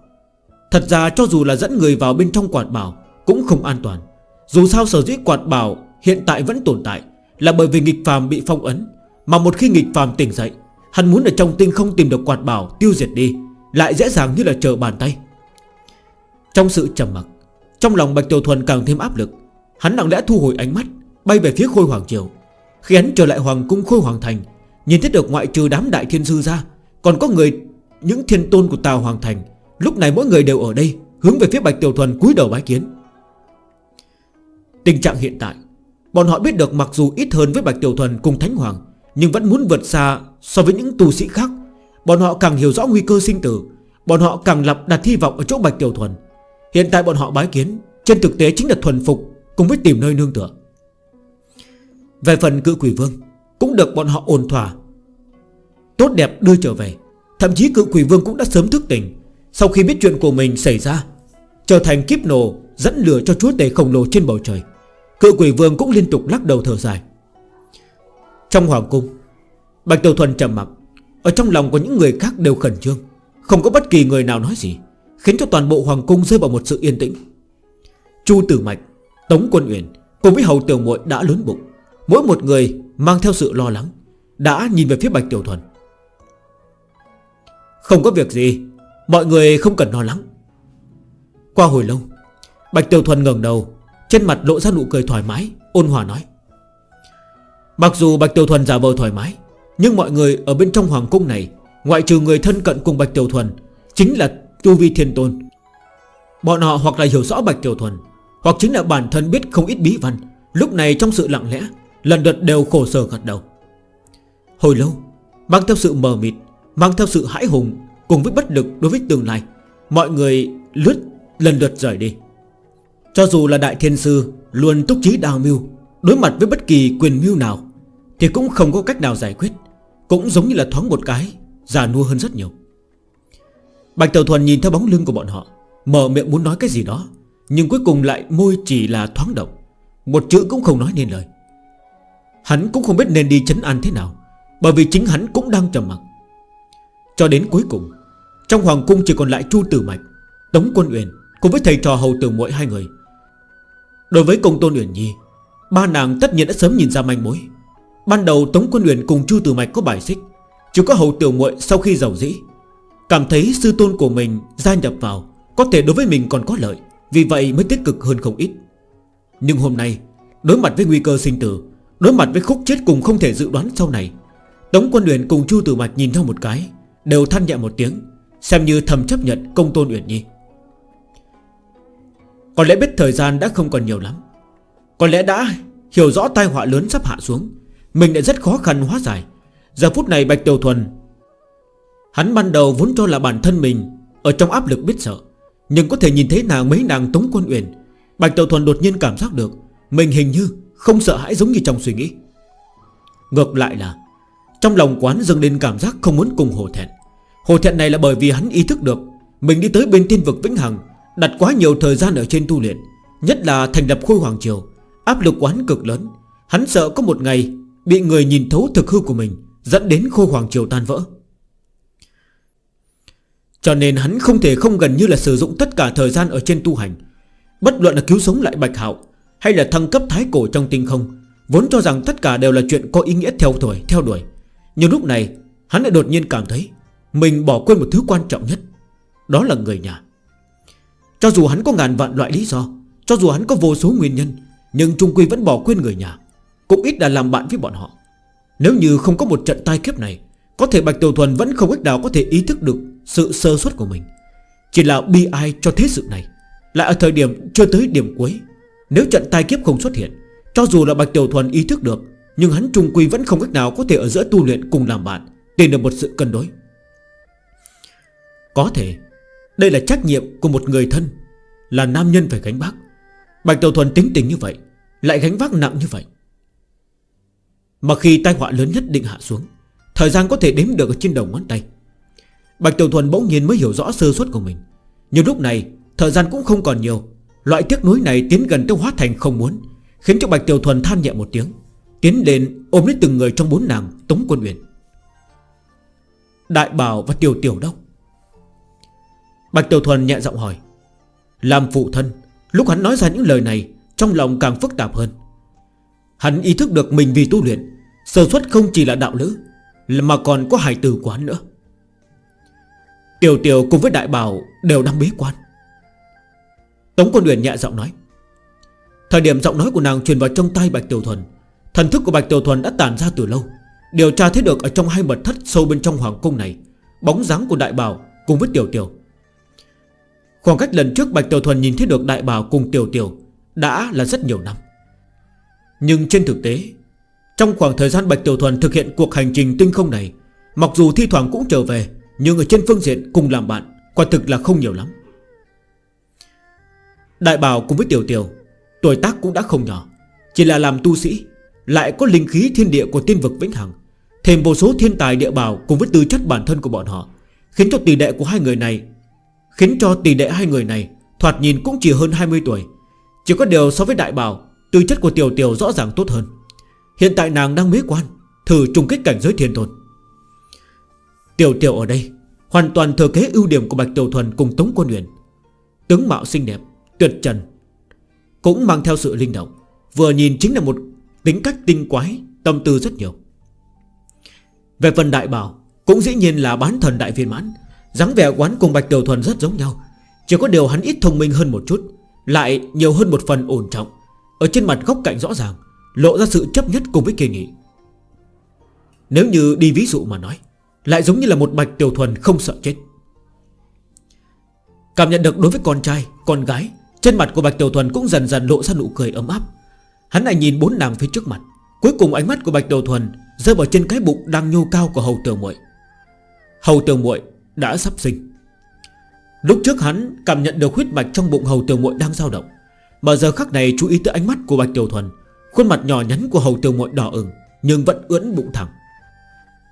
Thật ra cho dù là dẫn người vào bên trong quạt bảo Cũng không an toàn. Dù sao sở dĩ quạt bảo hiện tại vẫn tồn tại Là bởi vì nghịch phàm bị phong ấn, Mà một khi nghịch phàm tỉnh dậy Hắn muốn ở trong tinh không tìm được quạt bảo Tiêu diệt đi, Lại dễ dàng như là chờ bàn tay. Trong sự trầm mặc, Trong lòng Bạch Tiểu Thuần càng thêm áp lực. Hắn lặng lẽ thu hồi ánh mắt, Bay về phía Khôi Hoàng Triều. Khi hắn trở lại Hoàng Cung Khôi Hoàng Thành, Nhìn thấy được ngoại trừ đám đại thiên sư ra, Còn có người, Những thiên tôn của Tàu Hoàng Thành, Lúc này mỗi người đều ở đây, Hướng về phía Bạch Tiểu Thuần cúi đầu bái kiến. Tình trạng hiện tại, Bọn họ biết được mặc dù ít hơn với Bạch Tiểu Thuần cùng Thánh Hoàng, Nhưng vẫn muốn vượt xa So với những tù sĩ khác. Bọn họ càng hiểu rõ nguy cơ sinh tử, Bọn họ càng lập đặt hy vọng ở chỗ Bạch Tiểu Thuần. Hiện tại bọn họ bái kiến, Trên thực tế chính là thuần phục Cùng với tìm nơi nương tựa. Về phần cự quỷ vương, Cũng được bọn họ ổn thỏa. Tốt đẹp đưa trở về, Thậm chí cự quỷ vương cũng đã sớm thức tỉnh. Sau khi biết chuyện của mình xảy ra, Trở thành kiếp nổ, dẫn lửa cho chúa tể khổng lồ trên bầu trời, Cự quỷ vương cũng liên tục lắc đầu thở dài. Trong hoàng cung Bạch Tiểu Thuần trầm mặc. Ở trong lòng của những người khác đều khẩn trương. Không có bất kỳ người nào nói gì, Khiến cho toàn bộ Hoàng Cung rơi vào một sự yên tĩnh. Chu Tử Mạch, Tống Quân Uyển Cùng với Hầu Tiểu muội đã lớn bụng. Mỗi một người mang theo sự lo lắng, Đã nhìn về phía Bạch Tiểu Thuần. Không có việc gì, Mọi người không cần lo lắng. Qua hồi lâu, Bạch Tiểu Thuần ngẩng đầu, Trên mặt lộ ra nụ cười thoải mái, Ôn hòa nói. Mặc dù Bạch Tiểu Thuần giả vờ thoải mái nhưng mọi người ở bên trong hoàng cung này, Ngoại trừ người thân cận cùng Bạch Tiểu Thuần, Chính là Tu Vi Thiên Tôn. Bọn họ hoặc là hiểu rõ Bạch Tiểu Thuần, Hoặc chính là bản thân biết không ít bí văn. Lúc này trong sự lặng lẽ, Lần đợt đều khổ sở gật đầu. Hồi lâu, Mang theo sự mờ mịt, Mang theo sự hãi hùng, Cùng với bất lực đối với tương lai, Mọi người lướt lần lượt rời đi. Cho dù là Đại Thiên Sư Luôn túc trí đào mưu, Đối mặt với bất kỳ quyền mưu nào, Thì cũng không có cách nào giải quyết. Cũng giống như là thoáng một cái, Già nua hơn rất nhiều. Bạch Tiểu Thuần nhìn theo bóng lưng của bọn họ, Mở miệng muốn nói cái gì đó, Nhưng cuối cùng lại môi chỉ là thoáng động. Một chữ cũng không nói nên lời. Hắn cũng không biết nên đi chấn an thế nào, Bởi vì chính hắn cũng đang trầm mặc. Cho đến cuối cùng, Trong hoàng cung chỉ còn lại Chu Tử Mạch, Tống Quân Uyển Cùng với thầy trò hầu tử mỗi hai người. Đối với công tôn Uyển Nhi, Ba nàng tất nhiên đã sớm nhìn ra manh mối. Ban đầu Tống Quân Uyển cùng Chu Tử Mạch có bài xích. Chỉ có hậu tiểu muội sau khi giàu dĩ. Cảm thấy sư tôn của mình gia nhập vào, Có thể đối với mình còn có lợi, Vì vậy mới tích cực hơn không ít. Nhưng hôm nay, Đối mặt với nguy cơ sinh tử, Đối mặt với khúc chết cùng không thể dự đoán sau này, Tống Quân Uyển cùng Chu Tử Mạch nhìn nhau một cái, Đều than nhẹ một tiếng, Xem như thầm chấp nhận công tôn Uyển Nhi. Có lẽ biết thời gian đã không còn nhiều lắm. Có lẽ đã hiểu rõ tai họa lớn sắp hạ xuống mình lại rất khó khăn hóa giải. Giờ phút này Bạch Tiểu Thuần, Hắn ban đầu vốn cho là bản thân mình Ở trong áp lực biết sợ, Nhưng có thể nhìn thấy nàng mấy nàng Tống Quân Uyển. Bạch Tiểu Thuần đột nhiên cảm giác được, Mình hình như không sợ hãi giống như trong suy nghĩ. Ngược lại là, Trong lòng quán dâng lên cảm giác không muốn cùng hồ thẹn. Hồ thẹn này là bởi vì hắn ý thức được, Mình đi tới bên thiên vực Vĩnh Hằng, Đặt quá nhiều thời gian ở trên tu luyện, Nhất là thành lập khôi hoàng triều, Áp lực quán cực lớn. Hắn sợ có một ngày Bị người nhìn thấu thực hư của mình, Dẫn đến khô hoàng triều tan vỡ. Cho nên hắn không thể không gần như là sử dụng tất cả thời gian ở trên tu hành, Bất luận là cứu sống lại bạch hạo Hay là thăng cấp thái cổ trong tinh không, Vốn cho rằng tất cả đều là chuyện có ý nghĩa theo đuổi theo đuổi. Nhưng lúc này, hắn lại đột nhiên cảm thấy Mình bỏ quên một thứ quan trọng nhất, Đó là người nhà. Cho dù hắn có ngàn vạn loại lý do, Cho dù hắn có vô số nguyên nhân, Nhưng Trung Quy vẫn bỏ quên người nhà. Cũng ít là làm bạn với bọn họ. Nếu như không có một trận tai kiếp này, Có thể Bạch Tiểu Thuần vẫn không ít nào có thể ý thức được Sự sơ suất của mình. Chỉ là bi ai cho thế sự này. Lại ở thời điểm chưa tới điểm cuối, Nếu trận tai kiếp không xuất hiện, Cho dù là Bạch Tiểu Thuần ý thức được, Nhưng hắn trung quy vẫn không cách nào có thể ở giữa tu luyện cùng làm bạn Tìm được một sự cân đối. Có thể, Đây là trách nhiệm của một người thân, Là nam nhân phải gánh bác Bạch Tiểu Thuần tính tình như vậy, Lại gánh vác nặng như vậy. Mà khi tai họa lớn nhất định hạ xuống, Thời gian có thể đếm được ở trên đầu ngón tay. Bạch Tiểu Thuần bỗng nhiên mới hiểu rõ sơ suất của mình. Nhưng lúc này, Thời gian cũng không còn nhiều. Loại tiếc núi này tiến gần tới hóa thành không muốn, Khiến cho Bạch Tiểu Thuần than nhẹ một tiếng, Tiến lên ôm lấy từng người trong bốn nàng, Tống Quân Uyển. Đại Bảo và Tiểu Tiểu Đốc. Bạch Tiểu Thuần nhẹ giọng hỏi. Làm phụ thân, Lúc hắn nói ra những lời này, Trong lòng càng phức tạp hơn. Hắn ý thức được mình vì tu luyện Sở xuất không chỉ là đạo lữ, Mà còn có hải tử quán nữa. Tiểu tiểu cùng với đại bảo Đều đang bế quan. Tống quân Uyển nhẹ giọng nói, Thời điểm giọng nói của nàng truyền vào trong tay Bạch Tiểu Thuần, Thần thức của Bạch Tiểu Thuần đã tàn ra từ lâu, Điều tra thấy được ở trong hai mật thất sâu bên trong hoàng cung này, Bóng dáng của đại bảo cùng với Tiểu Tiểu. Khoảng cách lần trước Bạch Tiểu Thuần nhìn thấy được đại bảo cùng Tiểu Tiểu Đã là rất nhiều năm. Nhưng trên thực tế, Trong khoảng thời gian Bạch Tiểu Thuần thực hiện cuộc hành trình tinh không này, Mặc dù thi thoảng cũng trở về, Nhưng ở trên phương diện cùng làm bạn Quả thực là không nhiều lắm. Đại bảo cùng với Tiểu Tiểu, Tuổi tác cũng đã không nhỏ, Chỉ là làm tu sĩ, Lại có linh khí thiên địa của tiên vực Vĩnh Hằng, Thêm một số thiên tài địa bảo cùng với tư chất bản thân của bọn họ, Khiến cho tỷ đệ của hai người này, Khiến cho tỷ đệ hai người này Thoạt nhìn cũng chỉ hơn 20 tuổi, Chỉ có điều so với đại bảo Tư chất của Tiểu Tiểu rõ ràng tốt hơn. Hiện tại nàng đang bế quan, Thử trùng kích cảnh giới thiên thôn Tiểu Tiểu ở đây, Hoàn toàn thừa kế ưu điểm của Bạch Tiểu Thuần cùng Tống Quân Uyển. Tướng mạo xinh đẹp, Tuyệt trần, Cũng mang theo sự linh động. Vừa nhìn chính là một tính cách tinh quái, Tâm tư rất nhiều. Về phần đại bảo, Cũng dĩ nhiên là bán thần đại viên mãn. dáng vẻ quán cùng Bạch Tiểu Thuần rất giống nhau. Chỉ có điều hắn ít thông minh hơn một chút, Lại nhiều hơn một phần ổn trọng. Ở trên mặt góc cạnh rõ ràng Lộ ra sự chấp nhất cùng với kỳ nghị. Nếu như đi ví dụ mà nói Lại giống như là một bạch tiểu thuần không sợ chết. Cảm nhận được đối với con trai, con gái Trên mặt của Bạch Tiểu Thuần cũng dần dần lộ ra nụ cười ấm áp. Hắn lại nhìn bốn nàng phía trước mặt Cuối cùng ánh mắt của Bạch Tiểu Thuần Rơi vào trên cái bụng đang nhô cao của Hầu Tường muội. Hầu Tường muội đã sắp sinh. Lúc trước hắn cảm nhận được huyết mạch trong bụng Hầu Tường muội đang dao động. Mà giờ khắc này chú ý tới ánh mắt của Bạch Tiểu Thuần. Khuôn mặt nhỏ nhắn của hầu tiểu muội đỏ ửng, Nhưng vẫn ưỡn bụng thẳng.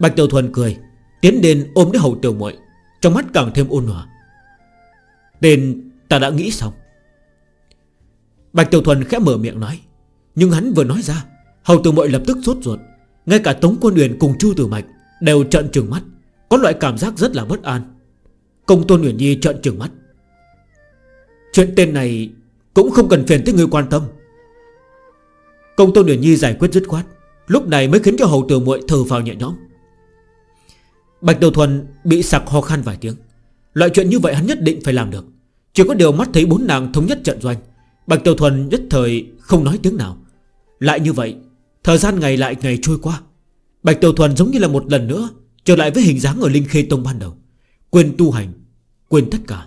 Bạch Tiểu Thuần cười, Tiến đến ôm đến hầu tiểu muội, Trong mắt càng thêm ôn hòa. Tên ta đã nghĩ xong. Bạch Tiểu Thuần khẽ mở miệng nói, Nhưng hắn vừa nói ra, Hầu tiểu muội lập tức sốt ruột. Ngay cả Tống Quân Uyển cùng Chu Tử Mạch Đều trận trừng mắt, Có loại cảm giác rất là bất an. Công Tôn Uyển Nhi trận trừng mắt. Chuyện tên này cũng không cần phiền tới người quan tâm. Công tôn Điển Nhi giải quyết dứt khoát, Lúc này mới khiến cho hầu tử muội thở vào nhẹ nhõm. Bạch Đầu Thuần bị sặc ho khan vài tiếng. Loại chuyện như vậy hắn nhất định phải làm được. Chỉ có điều mắt thấy bốn nàng thống nhất trận doanh, Bạch Đầu Thuần nhất thời không nói tiếng nào. Lại như vậy, Thời gian ngày lại ngày trôi qua. Bạch Đầu Thuần giống như là một lần nữa Trở lại với hình dáng ở Linh Khê Tông ban đầu. Quên tu hành, Quên tất cả.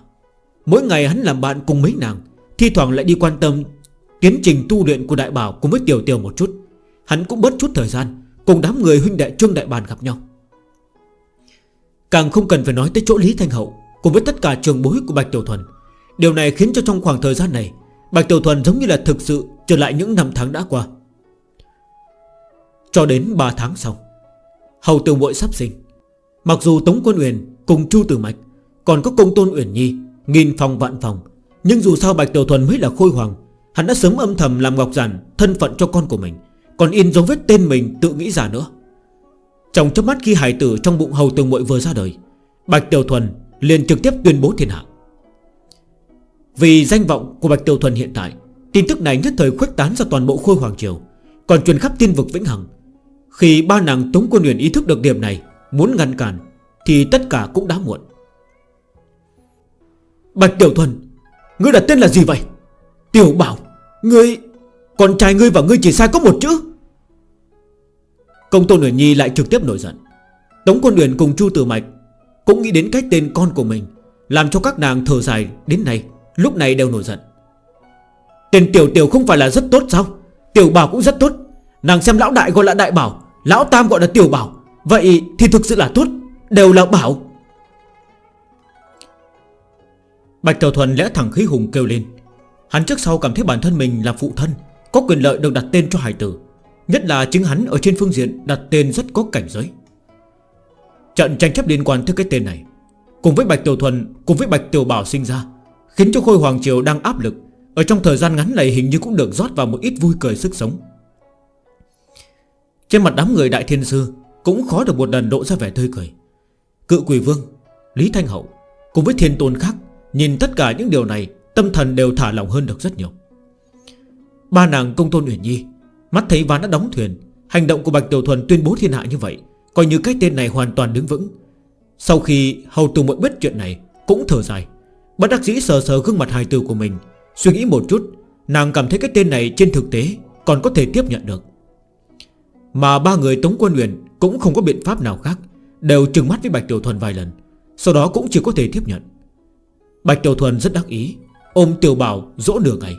Mỗi ngày hắn làm bạn cùng mấy nàng Thi thoảng lại đi quan tâm Tiến trình tu luyện của đại bảo cùng với tiểu tiểu một chút. Hắn cũng bớt chút thời gian, Cùng đám người huynh đệ trương đại bàn gặp nhau. Càng không cần phải nói tới chỗ Lý Thanh Hậu Cùng với tất cả trường bối của Bạch Tiểu Thuần. Điều này khiến cho trong khoảng thời gian này, Bạch Tiểu Thuần giống như là thực sự Trở lại những năm tháng đã qua. Cho đến 3 tháng sau, Hầu Tiểu muội sắp sinh. Mặc dù Tống Quân Uyển cùng Chu Tử Mạch Còn có công tôn Uyển Nhi, Nghìn phòng vạn phòng nhưng dù sao Bạch Tiểu Thuần mới là khôi hoàng, Hắn đã sớm âm thầm làm Ngọc Giản, Thân phận cho con của mình, Còn in dấu vết tên mình tự nghĩ giả nữa. Trong chấp mắt khi hải tử trong bụng hầu tường muội vừa ra đời, Bạch Tiểu Thuần liền trực tiếp tuyên bố thiên hạ. Vì danh vọng của Bạch Tiểu Thuần hiện tại, Tin tức này nhất thời khuếch tán ra toàn bộ khôi hoàng triều, Còn truyền khắp tiên vực Vĩnh Hằng. Khi ba nàng Tống Quân Huyền ý thức được điểm này, Muốn ngăn cản, Thì tất cả cũng đã muộn. Bạch Tiểu Thuần Ngươi đặt tên là gì vậy? Tiểu bảo, Ngươi, Con trai ngươi và ngươi chỉ sai có một chữ. Công tôn Uyển Nhi lại trực tiếp nổi giận. Tống quân Uyển cùng Chu Tử Mạch Cũng nghĩ đến cách tên con của mình Làm cho các nàng thở dài đến nay, Lúc này đều nổi giận. Tên tiểu tiểu không phải là rất tốt sao? Tiểu bảo cũng rất tốt. Nàng xem lão đại gọi là đại bảo, Lão tam gọi là tiểu bảo. Vậy thì thực sự là tốt, Đều là bảo. Bạch Tiểu Thuần lẽ thẳng khí hùng kêu lên. Hắn trước sau cảm thấy bản thân mình là phụ thân, Có quyền lợi được đặt tên cho hải tử. Nhất là chứng hắn ở trên phương diện đặt tên rất có cảnh giới. Trận tranh chấp liên quan tới cái tên này, Cùng với Bạch Tiểu Thuần, Cùng với Bạch Tiểu Bảo sinh ra, Khiến cho Khôi Hoàng Triều đang áp lực. Ở trong thời gian ngắn này hình như cũng được rót vào một ít vui cười sức sống. Trên mặt đám người Đại Thiên Sư Cũng khó được một lần độ ra vẻ tươi cười. Cự Quỷ Vương, Lý Thanh Hậu Cùng với Thiên Tôn khác Nhìn tất cả những điều này, Tâm thần đều thả lỏng hơn được rất nhiều. Ba nàng công tôn Uyển Nhi, Mắt thấy ván đã đóng thuyền, Hành động của Bạch Tiểu Thuần tuyên bố thiên hạ như vậy, Coi như cái tên này hoàn toàn đứng vững. Sau khi hầu tù muội biết chuyện này, Cũng thở dài. Bất đắc dĩ sờ sờ gương mặt hài tử của mình, Suy nghĩ một chút, Nàng cảm thấy cái tên này trên thực tế Còn có thể tiếp nhận được. Mà ba người Tống Quân Uyển Cũng không có biện pháp nào khác, Đều trừng mắt với Bạch Tiểu Thuần vài lần, Sau đó cũng chỉ có thể tiếp nhận. Bạch Tiểu Thuần rất đắc ý. Ôm Tiểu Bảo dỗ nửa ngày.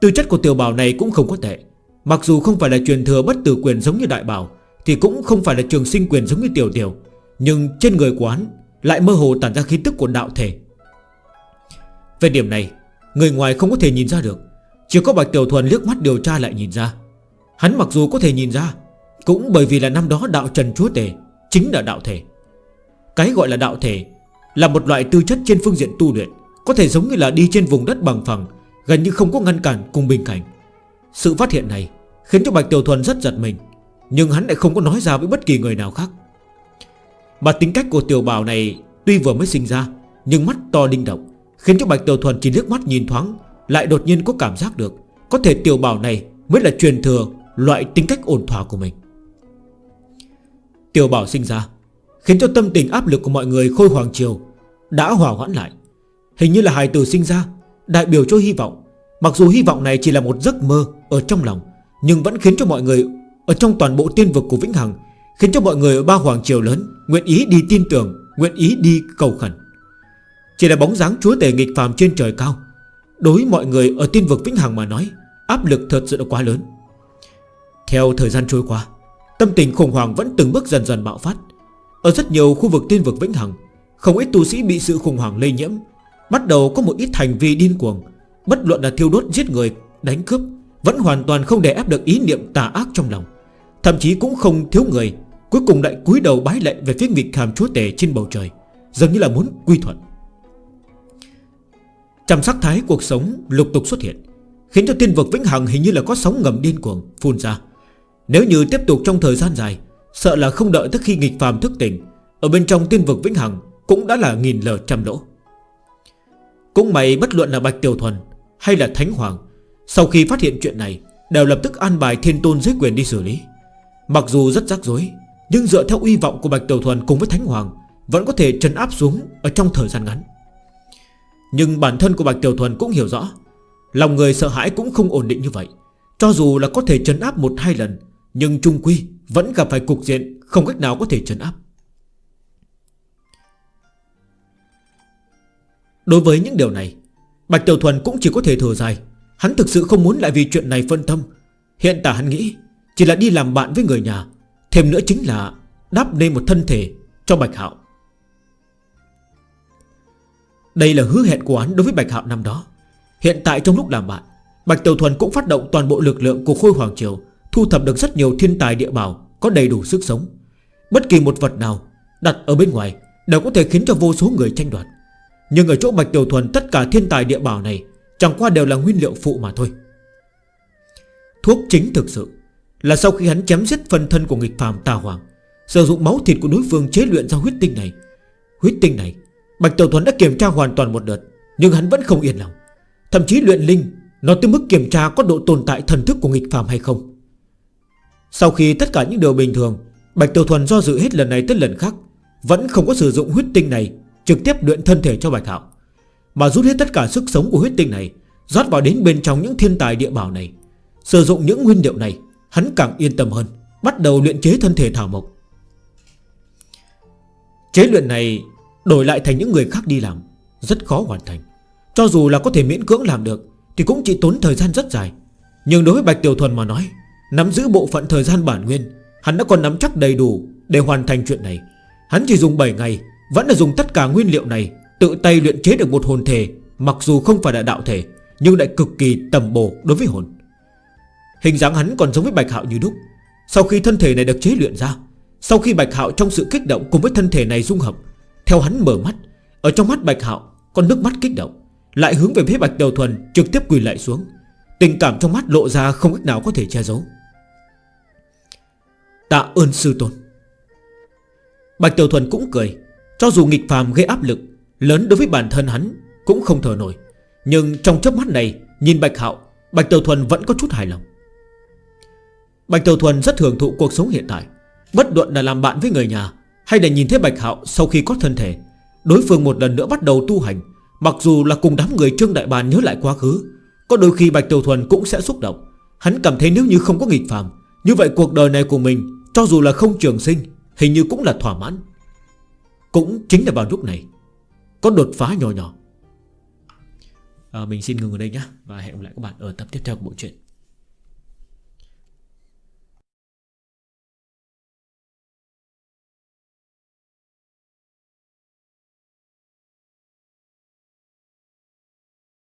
Tư chất của Tiểu Bảo này cũng không có tệ. Mặc dù không phải là truyền thừa bất tử quyền giống như Đại Bảo, Thì cũng không phải là trường sinh quyền giống như Tiểu Tiểu Nhưng trên người quán Lại mơ hồ tản ra khí tức của đạo thể. Về điểm này, Người ngoài không có thể nhìn ra được. Chỉ có Bạch Tiểu Thuần liếc mắt điều tra lại nhìn ra. Hắn mặc dù có thể nhìn ra, Cũng bởi vì là năm đó đạo Trần Chúa Tề Chính là đạo thể. Cái gọi là đạo thể Là một loại tư chất trên phương diện tu luyện. Có thể giống như là đi trên vùng đất bằng phẳng, Gần như không có ngăn cản cùng bình cảnh. Sự phát hiện này Khiến cho Bạch Tiểu Thuần rất giật mình, Nhưng hắn lại không có nói ra với bất kỳ người nào khác. Mà tính cách của Tiểu Bảo này Tuy vừa mới sinh ra, Nhưng mắt to linh động, Khiến cho Bạch Tiểu Thuần chỉ nước mắt nhìn thoáng, Lại đột nhiên có cảm giác được Có thể Tiểu Bảo này mới là truyền thừa Loại tính cách ổn thỏa của mình. Tiểu Bảo sinh ra Khiến cho tâm tình áp lực của mọi người khôi hoàng chiều, Đã hòa hoãn lại. Hình như là hài tử sinh ra. Đại biểu cho hy vọng. Mặc dù hy vọng này chỉ là một giấc mơ Ở trong lòng, Nhưng vẫn khiến cho mọi người Ở trong toàn bộ tiên vực của Vĩnh Hằng, Khiến cho mọi người ở ba hoàng triều lớn Nguyện ý đi tin tưởng, Nguyện ý đi cầu khẩn. Chỉ là bóng dáng chúa tể nghịch phàm trên trời cao. Đối mọi người ở tiên vực Vĩnh Hằng mà nói, Áp lực thật sự là quá lớn. Theo thời gian trôi qua, Tâm tình khủng hoảng vẫn từng bước dần dần bạo phát. Ở rất nhiều khu vực tiên vực Vĩnh Hằng, Không ít tu sĩ bị sự khủng hoảng lây nhiễm Bắt đầu có một ít hành vi điên cuồng. Bất luận là thiêu đốt, giết người, Đánh cướp, Vẫn hoàn toàn không để ép được ý niệm tà ác trong lòng. Thậm chí cũng không thiếu người Cuối cùng lại cúi đầu bái lệ về phía nghịch hàm chúa tể trên bầu trời, Dường như là muốn quy thuận. Trầm sắc thái cuộc sống lục tục xuất hiện, Khiến cho tiên vực vĩnh hằng hình như là có sóng ngầm điên cuồng Phun ra. Nếu như tiếp tục trong thời gian dài, Sợ là không đợi tới khi nghịch phàm thức tỉnh, Ở bên trong tiên vực vĩnh hằng Cũng đã là nghìn lờ trăm lỗ. Cũng may bất luận là Bạch Tiểu Thuần Hay là Thánh Hoàng, Sau khi phát hiện chuyện này, Đều lập tức an bài thiên tôn dưới quyền đi xử lý. Mặc dù rất rắc rối, Nhưng dựa theo uy vọng của Bạch Tiểu Thuần cùng với Thánh Hoàng, Vẫn có thể trấn áp xuống Ở trong thời gian ngắn. Nhưng bản thân của Bạch Tiểu Thuần cũng hiểu rõ, Lòng người sợ hãi cũng không ổn định như vậy. Cho dù là có thể trấn áp một hai lần, Nhưng trung quy vẫn gặp phải cục diện Không cách nào có thể trấn áp. Đối với những điều này, Bạch Tiểu Thuần cũng chỉ có thể thở dài. Hắn thực sự không muốn lại vì chuyện này phân tâm. Hiện tại hắn nghĩ, Chỉ là đi làm bạn với người nhà, Thêm nữa chính là đáp nên một thân thể cho Bạch Hạo. Đây là hứa hẹn của hắn đối với Bạch Hạo năm đó. Hiện tại trong lúc làm bạn, Bạch Tiểu Thuần cũng phát động toàn bộ lực lượng của Khôi Hoàng Triều, Thu thập được rất nhiều thiên tài địa bảo, Có đầy đủ sức sống. Bất kỳ một vật nào đặt ở bên ngoài Đều có thể khiến cho vô số người tranh đoạt. Nhưng ở chỗ Bạch Tiểu Thuần tất cả thiên tài địa bảo này Chẳng qua đều là nguyên liệu phụ mà thôi. Thuốc chính thực sự Là sau khi hắn chém giết phần thân của nghịch phàm tà hoàng, Sử dụng máu thịt của đối phương chế luyện ra huyết tinh này, Huyết tinh này Bạch Tiểu Thuần đã kiểm tra hoàn toàn một đợt, Nhưng hắn vẫn không yên lòng. Thậm chí luyện linh Nó tới mức kiểm tra có độ tồn tại thần thức của nghịch phàm hay không. Sau khi tất cả những điều bình thường, Bạch Tiểu Thuần do dự hết lần này tới lần khác, Vẫn không có sử dụng huyết tinh này Trực tiếp luyện thân thể cho Bạch Hạo. Mà rút hết tất cả sức sống của huyết tinh này, Rót vào đến bên trong những thiên tài địa bảo này. Sử dụng những nguyên liệu này, Hắn càng yên tâm hơn, Bắt đầu luyện chế thân thể thảo mộc. Chế luyện này đổi lại thành những người khác đi làm, Rất khó hoàn thành. Cho dù là có thể miễn cưỡng làm được, Thì cũng chỉ tốn thời gian rất dài. Nhưng đối với Bạch Tiểu Thuần mà nói, Nắm giữ bộ phận thời gian bản nguyên, Hắn đã còn nắm chắc đầy đủ để hoàn thành chuyện này. Hắn chỉ dùng 7 ngày vẫn là dùng tất cả nguyên liệu này, Tự tay luyện chế được một hồn thể, Mặc dù không phải là đạo thể, Nhưng lại cực kỳ tầm bổ đối với hồn. Hình dáng hắn còn giống với Bạch Hạo như đúc Sau khi thân thể này được chế luyện ra, Sau khi Bạch Hạo trong sự kích động cùng với thân thể này dung hợp, Theo hắn mở mắt, Ở trong mắt Bạch Hạo con nước mắt kích động, Lại hướng về phía Bạch Đầu Thuần trực tiếp quỳ lại xuống. Tình cảm trong mắt lộ ra không ít nào có thể che giấu. Tạ ơn sư tôn. Bạch Tiểu Thuần cũng cười. Cho dù nghịch phàm gây áp lực, Lớn đối với bản thân hắn Cũng không thở nổi. Nhưng trong chớp mắt này, Nhìn Bạch Hạo, Bạch Tiểu Thuần vẫn có chút hài lòng. Bạch Tiểu Thuần rất hưởng thụ cuộc sống hiện tại. Bất luận là làm bạn với người nhà, Hay để nhìn thấy Bạch Hạo sau khi có thân thể, Đối phương một lần nữa bắt đầu tu hành. Mặc dù là cùng đám người Trương Đại Bàn nhớ lại quá khứ, Có đôi khi Bạch Tiểu Thuần cũng sẽ xúc động. Hắn cảm thấy nếu như không có nghịch phàm, Như vậy cuộc đời này của mình, Cho dù là không trường sinh, Hình như cũng là thỏa mãn. Cũng chính là vào lúc này Có đột phá nhỏ nhỏ. À, Mình xin ngừng ở đây nhé Và hẹn gặp lại các bạn ở tập tiếp theo của bộ truyện.